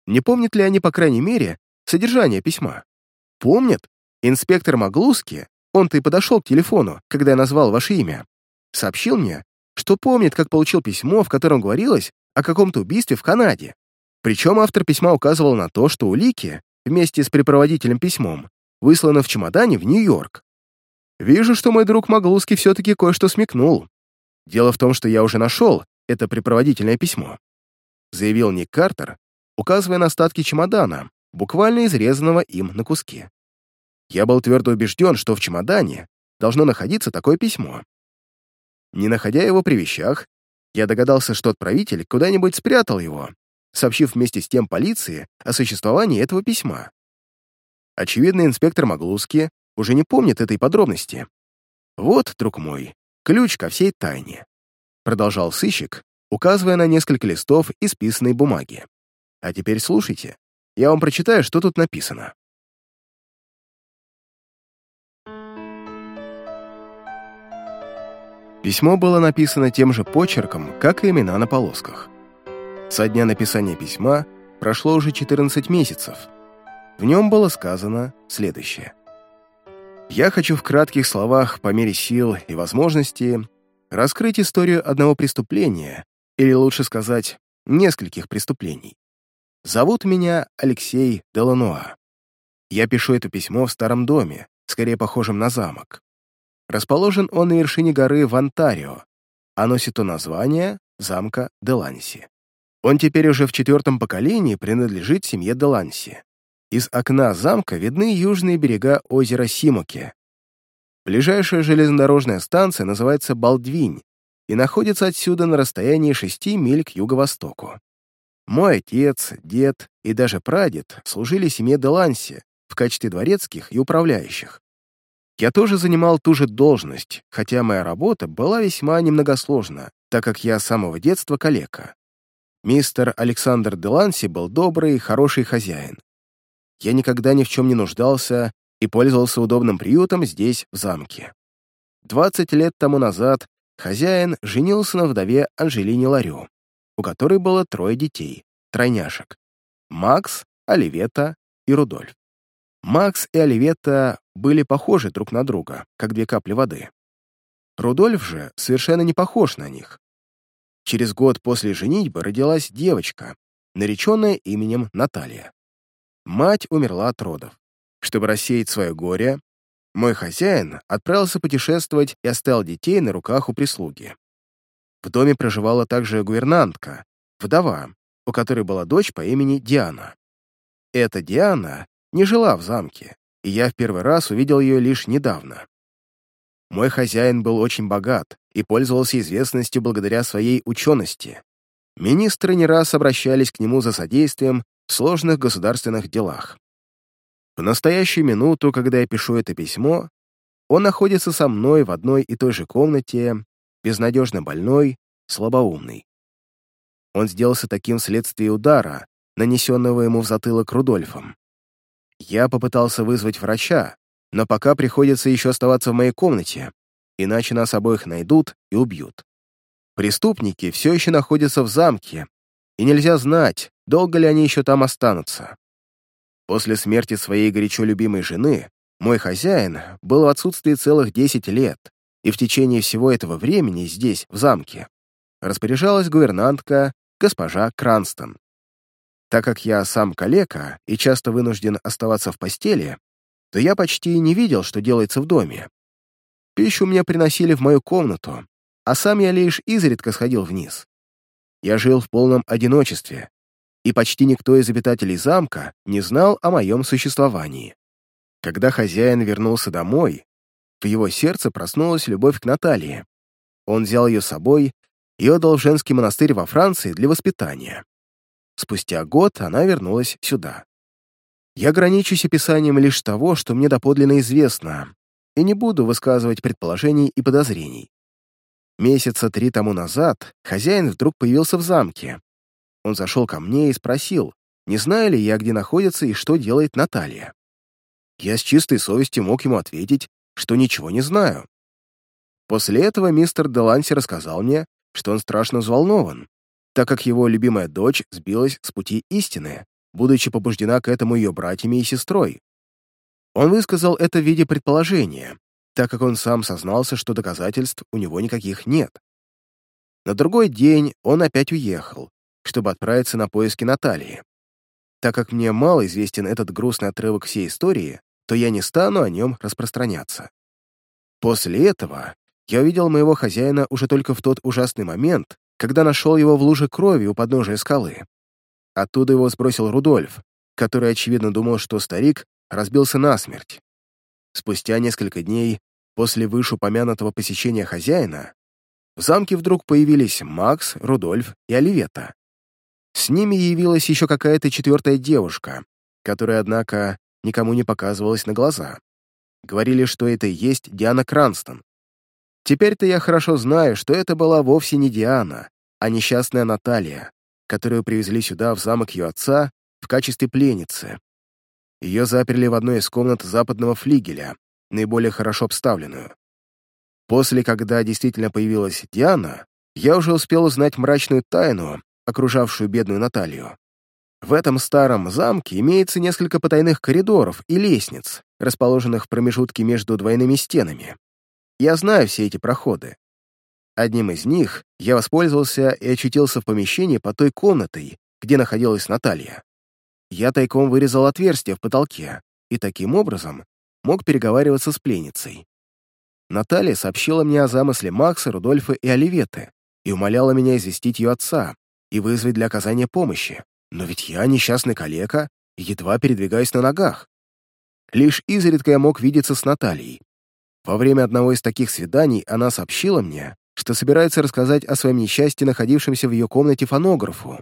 Не помнят ли они, по крайней мере, содержание письма? Помнят? Инспектор Маглуски, он-то и подошел к телефону, когда я назвал ваше имя, сообщил мне, что помнит, как получил письмо, в котором говорилось о каком-то убийстве в Канаде. Причем автор письма указывал на то, что улики вместе с препроводителем письмом, выслано в чемодане в Нью-Йорк. Вижу, что мой друг Маглуски все-таки кое-что смекнул. Дело в том, что я уже нашел это препроводительное письмо», заявил Ник Картер, указывая на остатки чемодана, буквально изрезанного им на куски. Я был твердо убежден, что в чемодане должно находиться такое письмо. Не находя его при вещах, я догадался, что отправитель куда-нибудь спрятал его сообщив вместе с тем полиции о существовании этого письма. Очевидно, инспектор Маглуски уже не помнит этой подробности. «Вот, друг мой, ключ ко всей тайне», — продолжал сыщик, указывая на несколько листов исписанной бумаги. «А теперь слушайте, я вам прочитаю, что тут написано». Письмо было написано тем же почерком, как и имена на полосках. Со дня написания письма прошло уже 14 месяцев. В нем было сказано следующее. «Я хочу в кратких словах, по мере сил и возможностей, раскрыть историю одного преступления, или лучше сказать, нескольких преступлений. Зовут меня Алексей Делануа. Я пишу это письмо в старом доме, скорее похожем на замок. Расположен он на вершине горы в Онтарио, а носит то название замка Деланси. Он теперь уже в четвертом поколении принадлежит семье Деланси. Из окна замка видны южные берега озера Симоки. Ближайшая железнодорожная станция называется Балдвинь и находится отсюда на расстоянии шести миль к юго-востоку. Мой отец, дед и даже прадед служили семье Деланси в качестве дворецких и управляющих. Я тоже занимал ту же должность, хотя моя работа была весьма немногосложна, так как я с самого детства калека. Мистер Александр Деланси был добрый и хороший хозяин. Я никогда ни в чем не нуждался и пользовался удобным приютом здесь, в замке. Двадцать лет тому назад хозяин женился на вдове Анжелине Ларю, у которой было трое детей, тройняшек. Макс, Оливета и Рудольф. Макс и Оливета были похожи друг на друга, как две капли воды. Рудольф же совершенно не похож на них. Через год после женитьбы родилась девочка, нареченная именем Наталья. Мать умерла от родов. Чтобы рассеять свое горе, мой хозяин отправился путешествовать и оставил детей на руках у прислуги. В доме проживала также гувернантка, вдова, у которой была дочь по имени Диана. Эта Диана не жила в замке, и я в первый раз увидел ее лишь недавно. Мой хозяин был очень богат и пользовался известностью благодаря своей учености. Министры не раз обращались к нему за содействием в сложных государственных делах. В настоящую минуту, когда я пишу это письмо, он находится со мной в одной и той же комнате, безнадежно больной, слабоумный. Он сделался таким вследствие удара, нанесенного ему в затылок Рудольфом. Я попытался вызвать врача, но пока приходится еще оставаться в моей комнате, иначе нас обоих найдут и убьют. Преступники все еще находятся в замке, и нельзя знать, долго ли они еще там останутся. После смерти своей горячо любимой жены мой хозяин был в отсутствии целых 10 лет, и в течение всего этого времени здесь, в замке, распоряжалась гувернантка госпожа Кранстон. Так как я сам калека и часто вынужден оставаться в постели, то я почти не видел, что делается в доме. Пищу мне приносили в мою комнату, а сам я лишь изредка сходил вниз. Я жил в полном одиночестве, и почти никто из обитателей замка не знал о моем существовании. Когда хозяин вернулся домой, в его сердце проснулась любовь к Наталье. Он взял ее с собой и отдал в женский монастырь во Франции для воспитания. Спустя год она вернулась сюда. Я ограничусь описанием лишь того, что мне доподлинно известно, и не буду высказывать предположений и подозрений. Месяца три тому назад хозяин вдруг появился в замке. Он зашел ко мне и спросил, не знаю ли я, где находится и что делает Наталья. Я с чистой совестью мог ему ответить, что ничего не знаю. После этого мистер Деланси рассказал мне, что он страшно взволнован, так как его любимая дочь сбилась с пути истины, будучи побуждена к этому ее братьями и сестрой. Он высказал это в виде предположения, так как он сам сознался, что доказательств у него никаких нет. На другой день он опять уехал, чтобы отправиться на поиски Натальи. Так как мне мало известен этот грустный отрывок всей истории, то я не стану о нем распространяться. После этого я увидел моего хозяина уже только в тот ужасный момент, когда нашел его в луже крови у подножия скалы. Оттуда его сбросил Рудольф, который, очевидно, думал, что старик разбился насмерть. Спустя несколько дней после вышеупомянутого посещения хозяина в замке вдруг появились Макс, Рудольф и Оливета. С ними явилась еще какая-то четвертая девушка, которая, однако, никому не показывалась на глаза. Говорили, что это и есть Диана Кранстон, Теперь-то я хорошо знаю, что это была вовсе не Диана, а несчастная Наталья, которую привезли сюда, в замок ее отца, в качестве пленницы. Ее заперли в одной из комнат западного флигеля, наиболее хорошо обставленную. После, когда действительно появилась Диана, я уже успел узнать мрачную тайну, окружавшую бедную Наталью. В этом старом замке имеется несколько потайных коридоров и лестниц, расположенных в промежутке между двойными стенами. Я знаю все эти проходы. Одним из них я воспользовался и очутился в помещении под той комнатой, где находилась Наталья. Я тайком вырезал отверстие в потолке и таким образом мог переговариваться с пленницей. Наталья сообщила мне о замысле Макса, Рудольфа и Оливеты и умоляла меня известить ее отца и вызвать для оказания помощи. Но ведь я несчастный калека едва передвигаюсь на ногах. Лишь изредка я мог видеться с Натальей, во время одного из таких свиданий она сообщила мне, что собирается рассказать о своем несчастье, находившемся в ее комнате фонографу,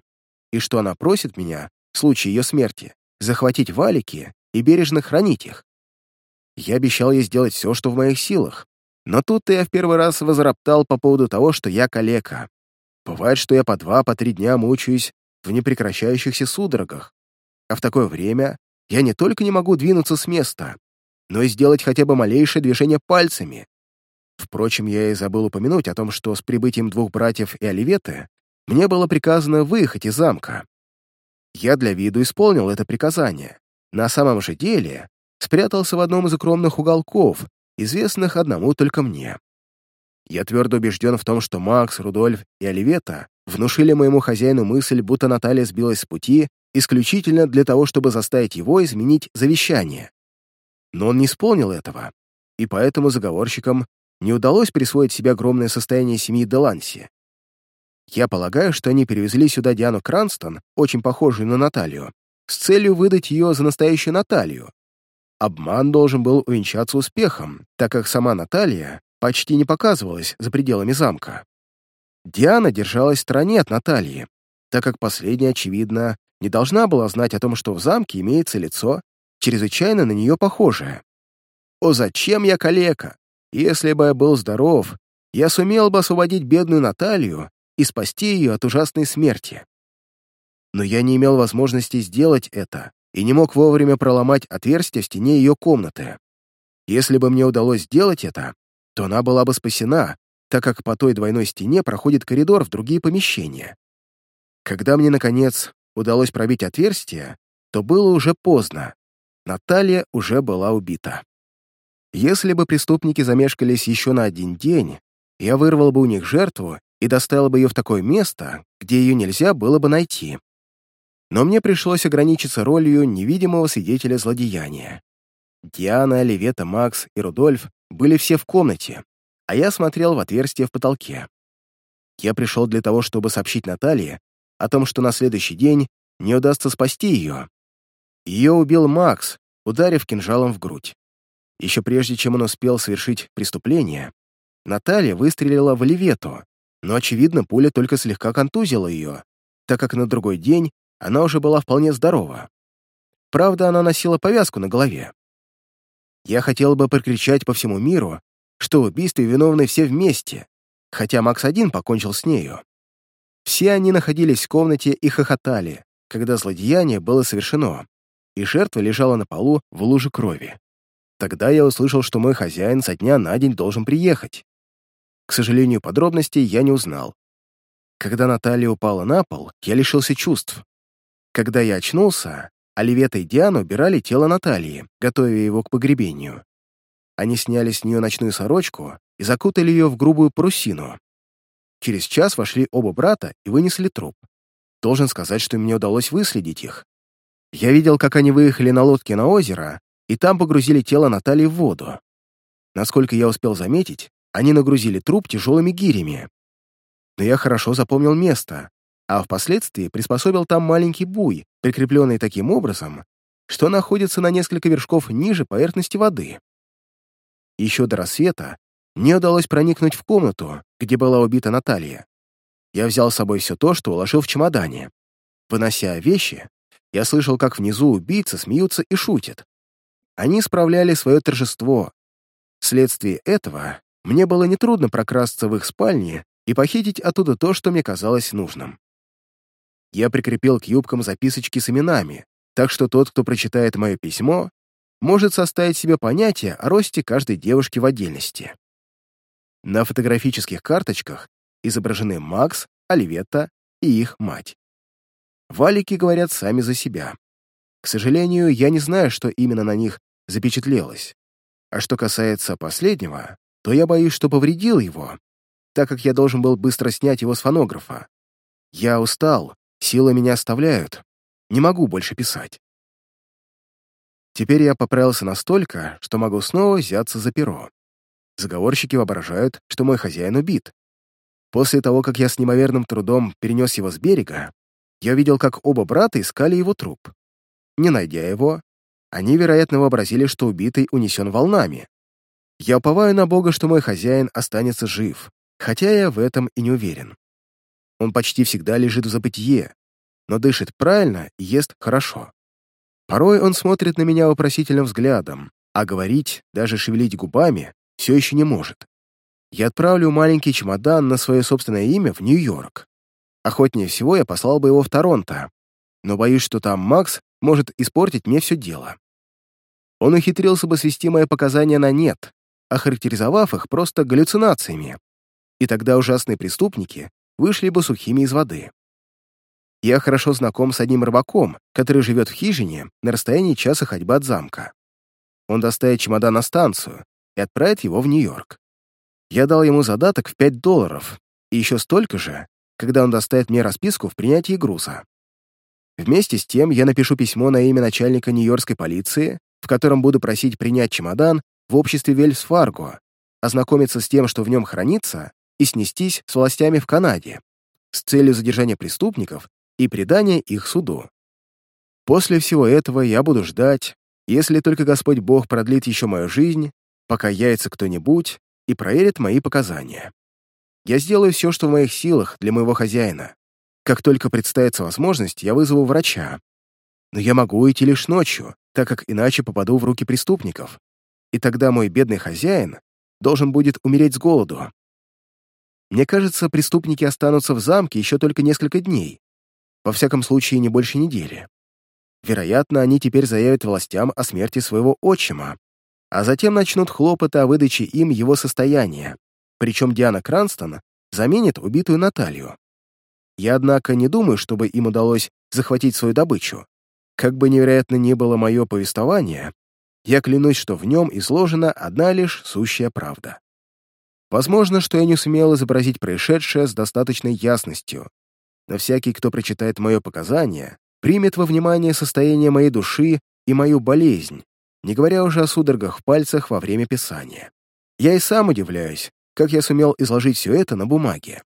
и что она просит меня, в случае ее смерти, захватить валики и бережно хранить их. Я обещал ей сделать все, что в моих силах, но тут я в первый раз возроптал по поводу того, что я калека. Бывает, что я по два, по три дня мучаюсь в непрекращающихся судорогах, а в такое время я не только не могу двинуться с места, но и сделать хотя бы малейшее движение пальцами. Впрочем, я и забыл упомянуть о том, что с прибытием двух братьев и Оливеты мне было приказано выехать из замка. Я для виду исполнил это приказание. На самом же деле спрятался в одном из укромных уголков, известных одному только мне. Я твердо убежден в том, что Макс, Рудольф и Оливета внушили моему хозяину мысль, будто Наталья сбилась с пути исключительно для того, чтобы заставить его изменить завещание. Но он не исполнил этого, и поэтому заговорщикам не удалось присвоить себе огромное состояние семьи Деланси. Я полагаю, что они перевезли сюда Диану Кранстон, очень похожую на Наталью, с целью выдать ее за настоящую Наталью. Обман должен был увенчаться успехом, так как сама Наталья почти не показывалась за пределами замка. Диана держалась в стороне от Натальи, так как последняя, очевидно, не должна была знать о том, что в замке имеется лицо, чрезвычайно на нее похожее. О, зачем я калека? Если бы я был здоров, я сумел бы освободить бедную Наталью и спасти ее от ужасной смерти. Но я не имел возможности сделать это и не мог вовремя проломать отверстие в стене ее комнаты. Если бы мне удалось сделать это, то она была бы спасена, так как по той двойной стене проходит коридор в другие помещения. Когда мне, наконец, удалось пробить отверстие, то было уже поздно. Наталья уже была убита. Если бы преступники замешкались еще на один день, я вырвал бы у них жертву и доставил бы ее в такое место, где ее нельзя было бы найти. Но мне пришлось ограничиться ролью невидимого свидетеля злодеяния. Диана, Левета, Макс и Рудольф были все в комнате, а я смотрел в отверстие в потолке. Я пришел для того, чтобы сообщить Наталье о том, что на следующий день не удастся спасти ее. Ее убил Макс, ударив кинжалом в грудь. Еще прежде, чем он успел совершить преступление, Наталья выстрелила в Оливету, но, очевидно, пуля только слегка контузила ее, так как на другой день она уже была вполне здорова. Правда, она носила повязку на голове. Я хотел бы прокричать по всему миру, что в убийстве виновны все вместе, хотя Макс один покончил с нею. Все они находились в комнате и хохотали, когда злодеяние было совершено, и жертва лежала на полу в луже крови. Тогда я услышал, что мой хозяин со дня на день должен приехать. К сожалению, подробностей я не узнал. Когда Наталья упала на пол, я лишился чувств. Когда я очнулся, Оливета и Диана убирали тело Натальи, готовя его к погребению. Они сняли с нее ночную сорочку и закутали ее в грубую парусину. Через час вошли оба брата и вынесли труп. Должен сказать, что мне удалось выследить их. Я видел, как они выехали на лодке на озеро, и там погрузили тело Натальи в воду. Насколько я успел заметить, они нагрузили труп тяжелыми гирями. Но я хорошо запомнил место, а впоследствии приспособил там маленький буй, прикрепленный таким образом, что находится на несколько вершков ниже поверхности воды. Еще до рассвета мне удалось проникнуть в комнату, где была убита Наталья. Я взял с собой все то, что уложил в чемодане. Вынося вещи, я слышал, как внизу убийцы смеются и шутят. Они справляли свое торжество. Вследствие этого мне было нетрудно прокрасться в их спальне и похитить оттуда то, что мне казалось нужным. Я прикрепил к юбкам записочки с именами, так что тот, кто прочитает мое письмо, может составить себе понятие о росте каждой девушки в отдельности. На фотографических карточках изображены Макс, Оливетта и их мать. Валики говорят сами за себя. К сожалению, я не знаю, что именно на них запечатлелось. А что касается последнего, то я боюсь, что повредил его, так как я должен был быстро снять его с фонографа. Я устал, силы меня оставляют, не могу больше писать. Теперь я поправился настолько, что могу снова взяться за перо. Заговорщики воображают, что мой хозяин убит. После того, как я с неимоверным трудом перенес его с берега, я видел, как оба брата искали его труп. Не найдя его, они, вероятно, вообразили, что убитый унесен волнами. Я уповаю на Бога, что мой хозяин останется жив, хотя я в этом и не уверен. Он почти всегда лежит в забытье, но дышит правильно и ест хорошо. Порой он смотрит на меня вопросительным взглядом, а говорить, даже шевелить губами, все еще не может. Я отправлю маленький чемодан на свое собственное имя в Нью-Йорк. Охотнее всего я послал бы его в Торонто, но боюсь, что там Макс может испортить мне все дело. Он ухитрился бы свести мои показания на нет, охарактеризовав их просто галлюцинациями, и тогда ужасные преступники вышли бы сухими из воды. Я хорошо знаком с одним рыбаком, который живет в хижине на расстоянии часа ходьбы от замка. Он доставит чемодан на станцию и отправит его в Нью-Йорк. Я дал ему задаток в 5 долларов и еще столько же, когда он доставит мне расписку в принятии груза. Вместе с тем я напишу письмо на имя начальника Нью-Йоркской полиции, в котором буду просить принять чемодан в обществе Вельс-Фарго, ознакомиться с тем, что в нем хранится, и снестись с властями в Канаде с целью задержания преступников и предания их суду. После всего этого я буду ждать, если только Господь Бог продлит еще мою жизнь, пока явится кто-нибудь и проверит мои показания. Я сделаю все, что в моих силах для моего хозяина. Как только представится возможность, я вызову врача. Но я могу идти лишь ночью, так как иначе попаду в руки преступников. И тогда мой бедный хозяин должен будет умереть с голоду. Мне кажется, преступники останутся в замке еще только несколько дней. Во всяком случае, не больше недели. Вероятно, они теперь заявят властям о смерти своего отчима, а затем начнут хлопоты о выдаче им его состояния, причем Диана Кранстон заменит убитую Наталью. Я, однако, не думаю, чтобы им удалось захватить свою добычу. Как бы невероятно ни было мое повествование, я клянусь, что в нем изложена одна лишь сущая правда. Возможно, что я не сумел изобразить происшедшее с достаточной ясностью, но всякий, кто прочитает мое показание, примет во внимание состояние моей души и мою болезнь, не говоря уже о судорогах в пальцах во время писания. Я и сам удивляюсь, как я сумел изложить все это на бумаге.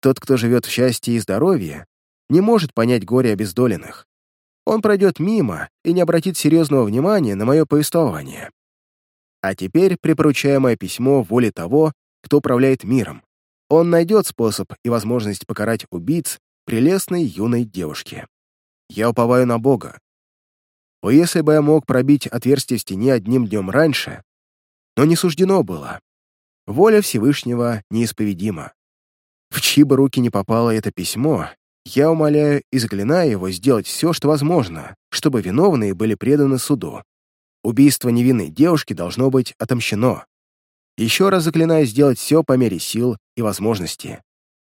Тот, кто живет в счастье и здоровье, не может понять горе обездоленных. Он пройдет мимо и не обратит серьезного внимания на мое повествование. А теперь припоручаю мое письмо воле того, кто управляет миром. Он найдет способ и возможность покарать убийц прелестной юной девушки. Я уповаю на Бога. О, если бы я мог пробить отверстие в стене одним днем раньше, но не суждено было. Воля Всевышнего неисповедима. В чьи бы руки не попало это письмо, я умоляю и его сделать все, что возможно, чтобы виновные были преданы суду. Убийство невинной девушки должно быть отомщено. Еще раз заклинаю сделать все по мере сил и возможности.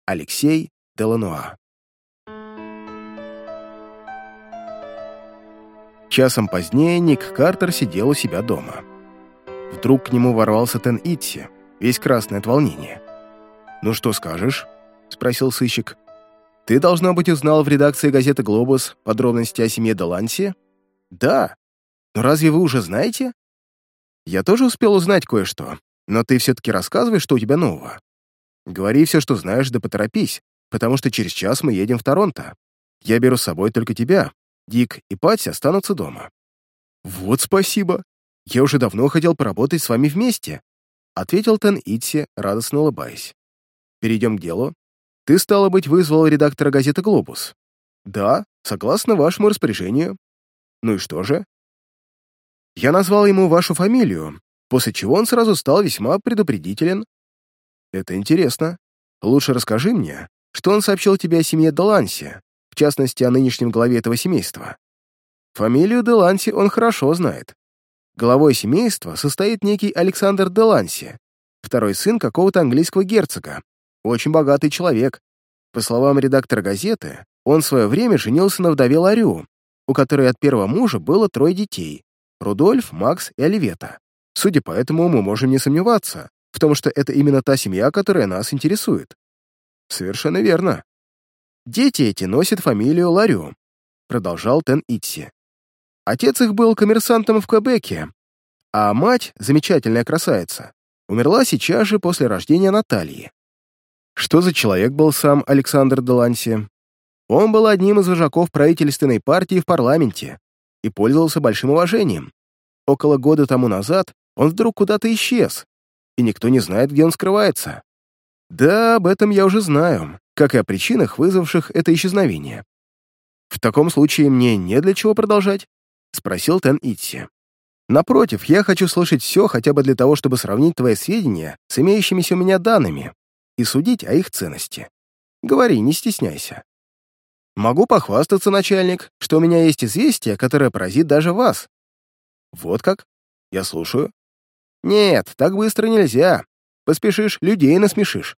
Алексей Делануа Часом позднее Ник Картер сидел у себя дома. Вдруг к нему ворвался Тен Итси, весь красный от волнения. «Ну что скажешь?» — спросил сыщик. «Ты, должно быть, узнал в редакции газеты «Глобус» подробности о семье Деланси?» «Да. Но разве вы уже знаете?» «Я тоже успел узнать кое-что, но ты все-таки рассказывай, что у тебя нового. Говори все, что знаешь, да поторопись, потому что через час мы едем в Торонто. Я беру с собой только тебя. Дик и Патти останутся дома». «Вот спасибо. Я уже давно хотел поработать с вами вместе. — ответил Тен Итси, радостно улыбаясь. «Перейдем к делу. Ты, стало быть, вызвал редактора газеты «Глобус». «Да, согласно вашему распоряжению». «Ну и что же?» «Я назвал ему вашу фамилию, после чего он сразу стал весьма предупредителен». «Это интересно. Лучше расскажи мне, что он сообщил тебе о семье Деланси, в частности, о нынешнем главе этого семейства. Фамилию Деланси он хорошо знает. Главой семейства состоит некий Александр Деланси, второй сын какого-то английского герцога, очень богатый человек. По словам редактора газеты, он в свое время женился на вдове Ларю, у которой от первого мужа было трое детей — Рудольф, Макс и Оливета. Судя по этому, мы можем не сомневаться в том, что это именно та семья, которая нас интересует. Совершенно верно. Дети эти носят фамилию Ларю, продолжал Тен Итси. Отец их был коммерсантом в Квебеке, а мать, замечательная красавица, умерла сейчас же после рождения Натальи. Что за человек был сам Александр Деланси? Он был одним из вожаков правительственной партии в парламенте и пользовался большим уважением. Около года тому назад он вдруг куда-то исчез, и никто не знает, где он скрывается. Да, об этом я уже знаю, как и о причинах, вызвавших это исчезновение. В таком случае мне не для чего продолжать. — спросил Тен Итси. «Напротив, я хочу слышать все хотя бы для того, чтобы сравнить твои сведения с имеющимися у меня данными и судить о их ценности. Говори, не стесняйся». «Могу похвастаться, начальник, что у меня есть известие, которое поразит даже вас». «Вот как? Я слушаю». «Нет, так быстро нельзя. Поспешишь, людей насмешишь.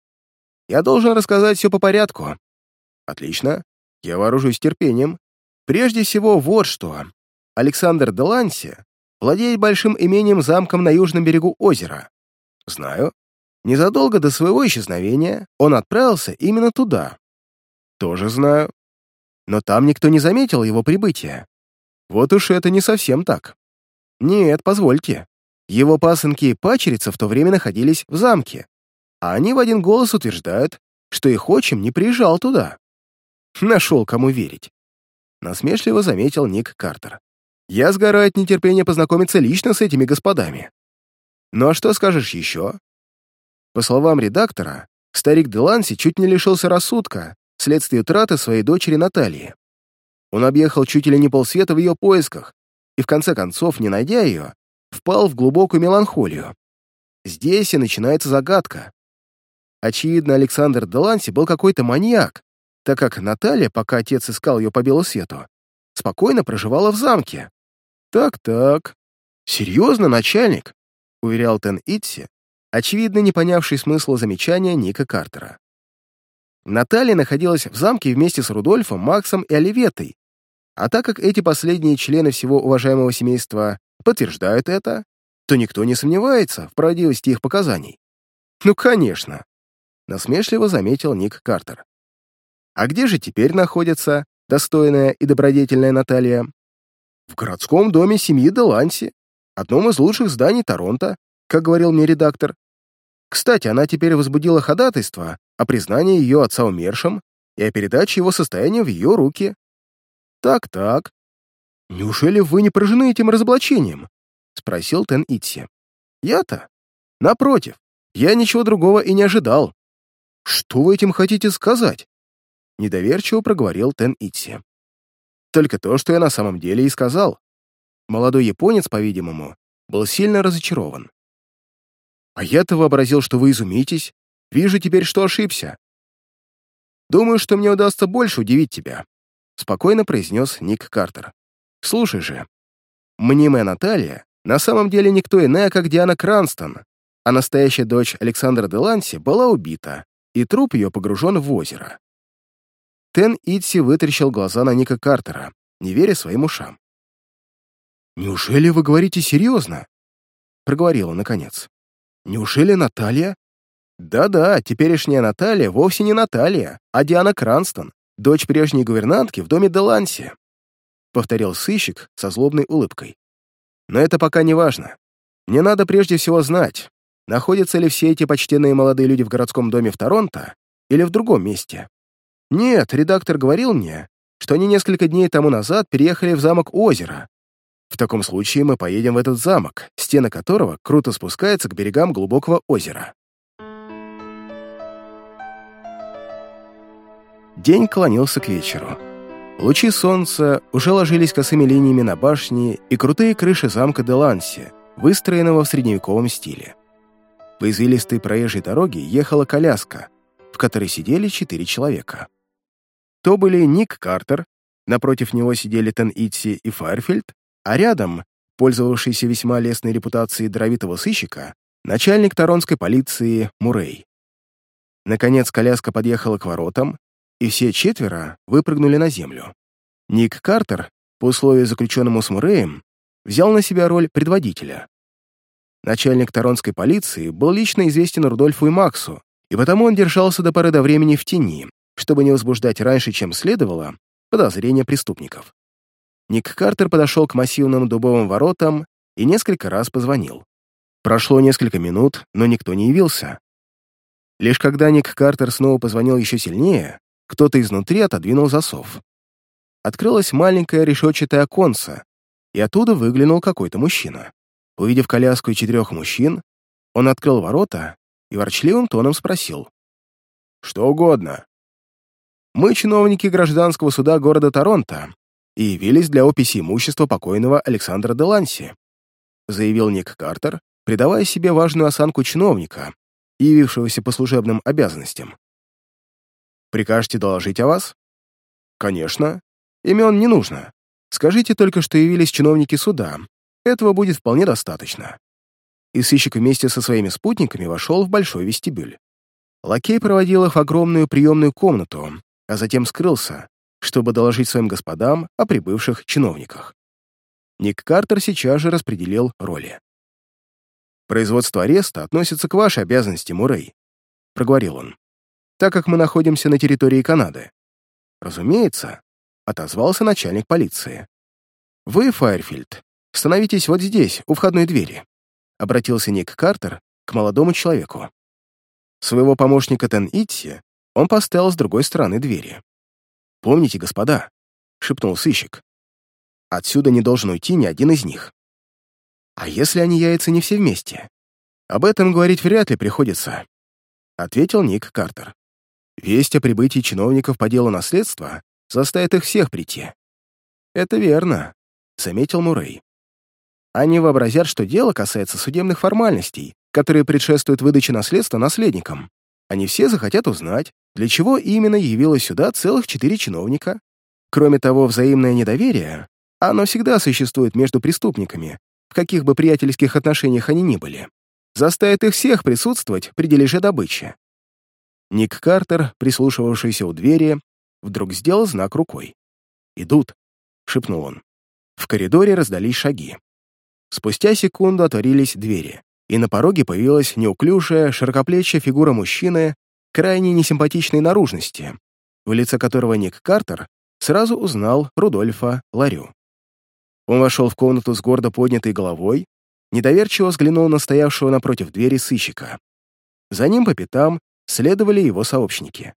Я должен рассказать все по порядку». «Отлично. Я вооружусь терпением. Прежде всего, вот что. Александр Деланси владеет большим имением замком на южном берегу озера. Знаю. Незадолго до своего исчезновения он отправился именно туда. Тоже знаю. Но там никто не заметил его прибытия. Вот уж это не совсем так. Нет, позвольте. Его пасынки и пачерица в то время находились в замке, а они в один голос утверждают, что их отчим не приезжал туда. Нашел, кому верить. Насмешливо заметил Ник Картер. Я сгораю от нетерпения познакомиться лично с этими господами. Ну а что скажешь еще? По словам редактора, старик Деланси чуть не лишился рассудка вследствие утраты своей дочери Натальи. Он объехал чуть ли не полсвета в ее поисках и, в конце концов, не найдя ее, впал в глубокую меланхолию. Здесь и начинается загадка. Очевидно, Александр Деланси был какой-то маньяк, так как Наталья, пока отец искал ее по белу свету, спокойно проживала в замке. «Так-так. Серьезно, начальник?» — уверял Тен Итси, очевидно не понявший смысла замечания Ника Картера. Наталья находилась в замке вместе с Рудольфом, Максом и Оливетой, а так как эти последние члены всего уважаемого семейства подтверждают это, то никто не сомневается в правдивости их показаний. Ну, конечно, насмешливо заметил Ник Картер. А где же теперь находится достойная и добродетельная Наталья? В городском доме семьи Деланси, одном из лучших зданий Торонто, как говорил мне редактор. Кстати, она теперь возбудила ходатайство о признании ее отца умершим и о передаче его состояния в ее руки. Так-так. Неужели вы не поражены этим разоблачением? Спросил Тен Итси. Я-то? Напротив, я ничего другого и не ожидал. «Что вы этим хотите сказать?» Недоверчиво проговорил Тен Итси. «Только то, что я на самом деле и сказал». Молодой японец, по-видимому, был сильно разочарован. «А я-то вообразил, что вы изумитесь. Вижу теперь, что ошибся. Думаю, что мне удастся больше удивить тебя», спокойно произнес Ник Картер. «Слушай же, мнимая Наталья на самом деле никто иная, как Диана Кранстон, а настоящая дочь Александра Деланси была убита, и труп ее погружен в озеро. Тен Итси вытаращил глаза на Ника Картера, не веря своим ушам. «Неужели вы говорите серьезно?» — проговорил он наконец. «Неужели Наталья?» «Да-да, теперешняя Наталья вовсе не Наталья, а Диана Кранстон, дочь прежней гувернантки в доме Деланси», — повторил сыщик со злобной улыбкой. «Но это пока не важно. Мне надо прежде всего знать, находятся ли все эти почтенные молодые люди в городском доме в Торонто или в другом месте. Нет, редактор говорил мне, что они несколько дней тому назад переехали в замок Озера. В таком случае мы поедем в этот замок, стены которого круто спускаются к берегам глубокого озера. День клонился к вечеру. Лучи солнца уже ложились косыми линиями на башни и крутые крыши замка Деланси, выстроенного в средневековом стиле. По извилистой проезжей дороге ехала коляска, в которой сидели четыре человека. То были Ник Картер, напротив него сидели Тен Итси и Файерфельд, а рядом, пользовавшийся весьма лестной репутацией даровитого сыщика, начальник торонской полиции Мурей. Наконец коляска подъехала к воротам, и все четверо выпрыгнули на землю. Ник Картер, по условию заключенному с Муреем, взял на себя роль предводителя. Начальник Торонской полиции был лично известен Рудольфу и Максу, и потому он держался до поры до времени в тени, чтобы не возбуждать раньше, чем следовало, подозрения преступников. Ник Картер подошел к массивным дубовым воротам и несколько раз позвонил. Прошло несколько минут, но никто не явился. Лишь когда Ник Картер снова позвонил еще сильнее, кто-то изнутри отодвинул засов. Открылось маленькое решетчатое оконце, и оттуда выглянул какой-то мужчина. Увидев коляску и четырех мужчин, он открыл ворота и ворчливым тоном спросил. «Что угодно». «Мы чиновники гражданского суда города Торонто и явились для описи имущества покойного Александра Деланси», заявил Ник Картер, придавая себе важную осанку чиновника, явившегося по служебным обязанностям. «Прикажете доложить о вас?» «Конечно. Имен не нужно. Скажите только, что явились чиновники суда, этого будет вполне достаточно. И сыщик вместе со своими спутниками вошел в большой вестибюль. Лакей проводил их в огромную приемную комнату, а затем скрылся, чтобы доложить своим господам о прибывших чиновниках. Ник Картер сейчас же распределил роли. «Производство ареста относится к вашей обязанности, Мурей», — проговорил он, «так как мы находимся на территории Канады. Разумеется, отозвался начальник полиции. «Вы, Файерфильд, становитесь вот здесь, у входной двери», — обратился Ник Картер к молодому человеку. Своего помощника Тен Итси он поставил с другой стороны двери. «Помните, господа», — шепнул сыщик, «отсюда не должен уйти ни один из них». «А если они яйца не все вместе?» «Об этом говорить вряд ли приходится», — ответил Ник Картер. «Весть о прибытии чиновников по делу наследства заставит их всех прийти». «Это верно», — заметил Мурей. «Они вообразят, что дело касается судебных формальностей, которые предшествуют выдаче наследства наследникам. Они все захотят узнать, для чего именно явилось сюда целых четыре чиновника. Кроме того, взаимное недоверие, оно всегда существует между преступниками, в каких бы приятельских отношениях они ни были, заставит их всех присутствовать при дележе добычи. Ник Картер, прислушивавшийся у двери, вдруг сделал знак рукой. «Идут», — шепнул он. В коридоре раздались шаги. Спустя секунду отворились двери, и на пороге появилась неуклюжая, широкоплечья фигура мужчины крайне несимпатичной наружности, в лице которого Ник Картер сразу узнал Рудольфа Ларю. Он вошел в комнату с гордо поднятой головой, недоверчиво взглянул на стоявшего напротив двери сыщика. За ним по пятам следовали его сообщники.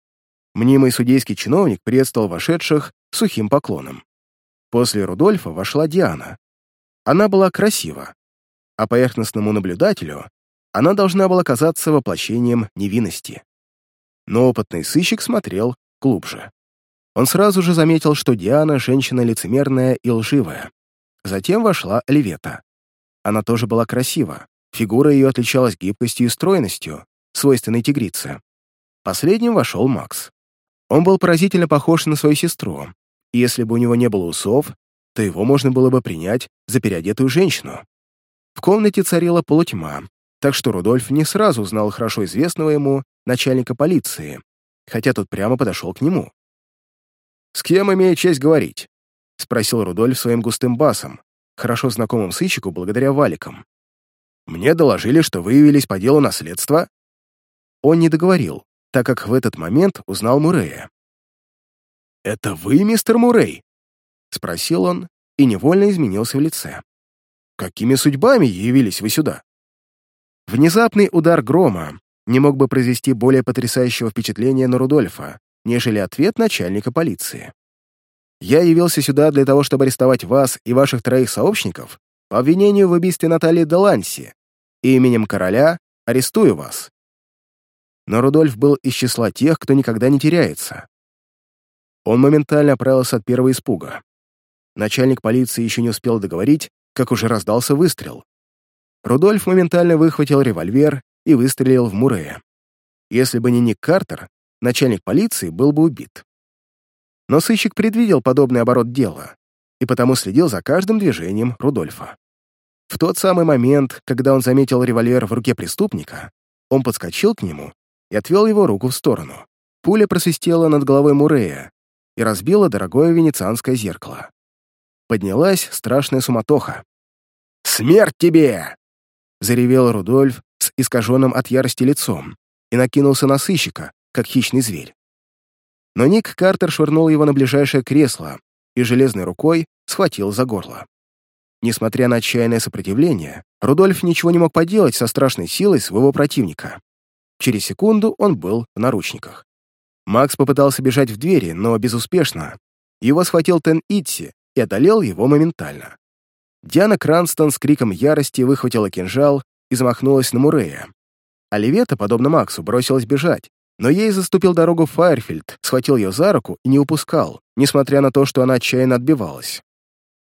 Мнимый судейский чиновник приветствовал вошедших сухим поклоном. После Рудольфа вошла Диана. Она была красива, а поверхностному наблюдателю она должна была казаться воплощением невинности. Но опытный сыщик смотрел глубже. Он сразу же заметил, что Диана — женщина лицемерная и лживая. Затем вошла Оливета. Она тоже была красива, фигура ее отличалась гибкостью и стройностью, свойственной тигрице. Последним вошел Макс. Он был поразительно похож на свою сестру, и если бы у него не было усов, то его можно было бы принять за переодетую женщину. В комнате царила полутьма, так что Рудольф не сразу узнал хорошо известного ему начальника полиции, хотя тот прямо подошел к нему. «С кем имею честь говорить?» — спросил Рудольф своим густым басом, хорошо знакомым сыщику благодаря валикам. «Мне доложили, что вы явились по делу наследства». Он не договорил, так как в этот момент узнал Мурея. «Это вы, мистер Мурей?» — спросил он и невольно изменился в лице. Какими судьбами явились вы сюда?» Внезапный удар грома не мог бы произвести более потрясающего впечатления на Рудольфа, нежели ответ начальника полиции. «Я явился сюда для того, чтобы арестовать вас и ваших троих сообщников по обвинению в убийстве Натальи Деланси, и именем короля арестую вас». Но Рудольф был из числа тех, кто никогда не теряется. Он моментально оправился от первого испуга. Начальник полиции еще не успел договорить, как уже раздался выстрел. Рудольф моментально выхватил револьвер и выстрелил в Мурея. Если бы не Ник Картер, начальник полиции был бы убит. Но сыщик предвидел подобный оборот дела и потому следил за каждым движением Рудольфа. В тот самый момент, когда он заметил револьвер в руке преступника, он подскочил к нему и отвел его руку в сторону. Пуля просвистела над головой Мурея и разбила дорогое венецианское зеркало поднялась страшная суматоха. «Смерть тебе!» — заревел Рудольф с искаженным от ярости лицом и накинулся на сыщика, как хищный зверь. Но Ник Картер швырнул его на ближайшее кресло и железной рукой схватил за горло. Несмотря на отчаянное сопротивление, Рудольф ничего не мог поделать со страшной силой своего противника. Через секунду он был в наручниках. Макс попытался бежать в двери, но безуспешно. Его схватил Тен Итси и одолел его моментально. Диана Кранстон с криком ярости выхватила кинжал и замахнулась на Мурея. Оливета, подобно Максу, бросилась бежать, но ей заступил дорогу Файерфильд, схватил ее за руку и не упускал, несмотря на то, что она отчаянно отбивалась.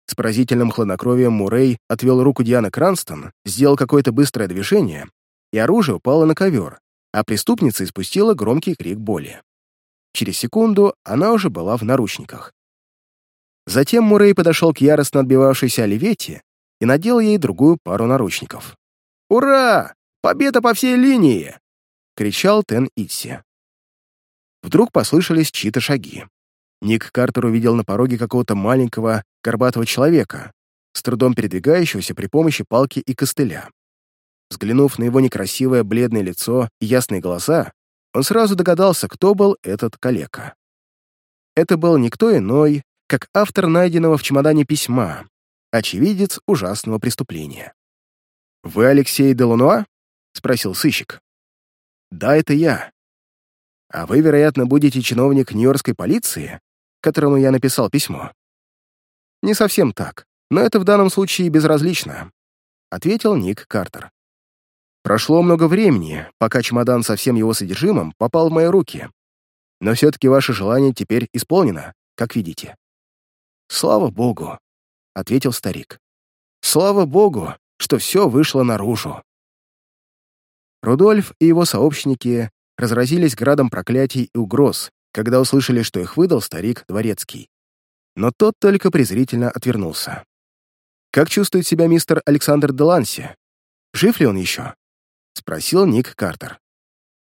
С поразительным хладнокровием Мурей отвел руку Дианы Кранстон, сделал какое-то быстрое движение, и оружие упало на ковер, а преступница испустила громкий крик боли. Через секунду она уже была в наручниках. Затем Мурей подошел к яростно отбивавшейся Оливете и надел ей другую пару наручников. «Ура! Победа по всей линии!» — кричал Тен Итси. Вдруг послышались чьи-то шаги. Ник Картер увидел на пороге какого-то маленького, горбатого человека, с трудом передвигающегося при помощи палки и костыля. Взглянув на его некрасивое бледное лицо и ясные глаза, он сразу догадался, кто был этот калека. Это был никто иной, как автор найденного в чемодане письма, очевидец ужасного преступления. «Вы Алексей Делунуа?» — спросил сыщик. «Да, это я. А вы, вероятно, будете чиновник Нью-Йоркской полиции, которому я написал письмо?» «Не совсем так, но это в данном случае безразлично», — ответил Ник Картер. «Прошло много времени, пока чемодан со всем его содержимым попал в мои руки, но все-таки ваше желание теперь исполнено, как видите». «Слава Богу», — ответил старик. «Слава Богу, что все вышло наружу». Рудольф и его сообщники разразились градом проклятий и угроз, когда услышали, что их выдал старик Дворецкий. Но тот только презрительно отвернулся. «Как чувствует себя мистер Александр Деланси? Жив ли он еще?» — спросил Ник Картер.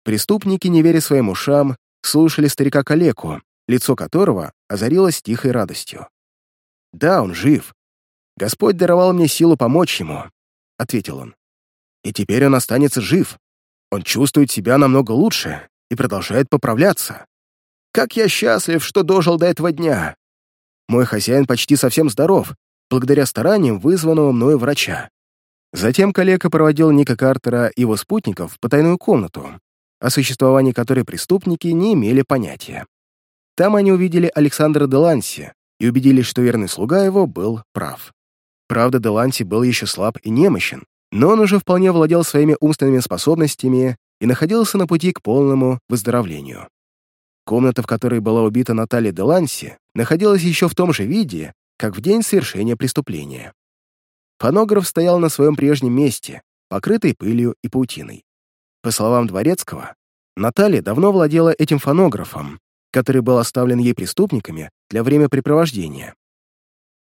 Преступники, не веря своим ушам, слушали старика Калеку, лицо которого озарилось тихой радостью. «Да, он жив. Господь даровал мне силу помочь ему», — ответил он. «И теперь он останется жив. Он чувствует себя намного лучше и продолжает поправляться. Как я счастлив, что дожил до этого дня. Мой хозяин почти совсем здоров, благодаря стараниям вызванного мною врача. Затем коллега проводил Ника Картера и его спутников в потайную комнату, о существовании которой преступники не имели понятия. Там они увидели Александра Деланси и убедились, что верный слуга его был прав. Правда, Деланси был еще слаб и немощен, но он уже вполне владел своими умственными способностями и находился на пути к полному выздоровлению. Комната, в которой была убита Наталья Деланси, находилась еще в том же виде, как в день совершения преступления. Фонограф стоял на своем прежнем месте, покрытый пылью и паутиной. По словам Дворецкого, Наталья давно владела этим фонографом, который был оставлен ей преступниками для времяпрепровождения.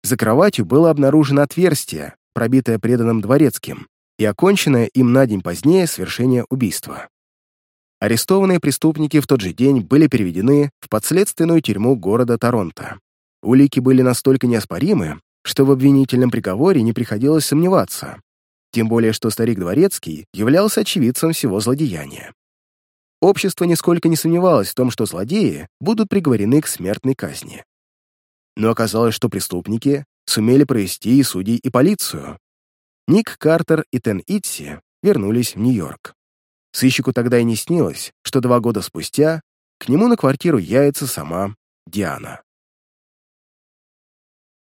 За кроватью было обнаружено отверстие, пробитое преданным Дворецким, и оконченное им на день позднее совершение убийства. Арестованные преступники в тот же день были переведены в подследственную тюрьму города Торонто. Улики были настолько неоспоримы, что в обвинительном приговоре не приходилось сомневаться, тем более что старик Дворецкий являлся очевидцем всего злодеяния. Общество нисколько не сомневалось в том, что злодеи будут приговорены к смертной казни. Но оказалось, что преступники сумели провести и судей, и полицию. Ник Картер и Тен Итси вернулись в Нью-Йорк. Сыщику тогда и не снилось, что два года спустя к нему на квартиру яется сама Диана.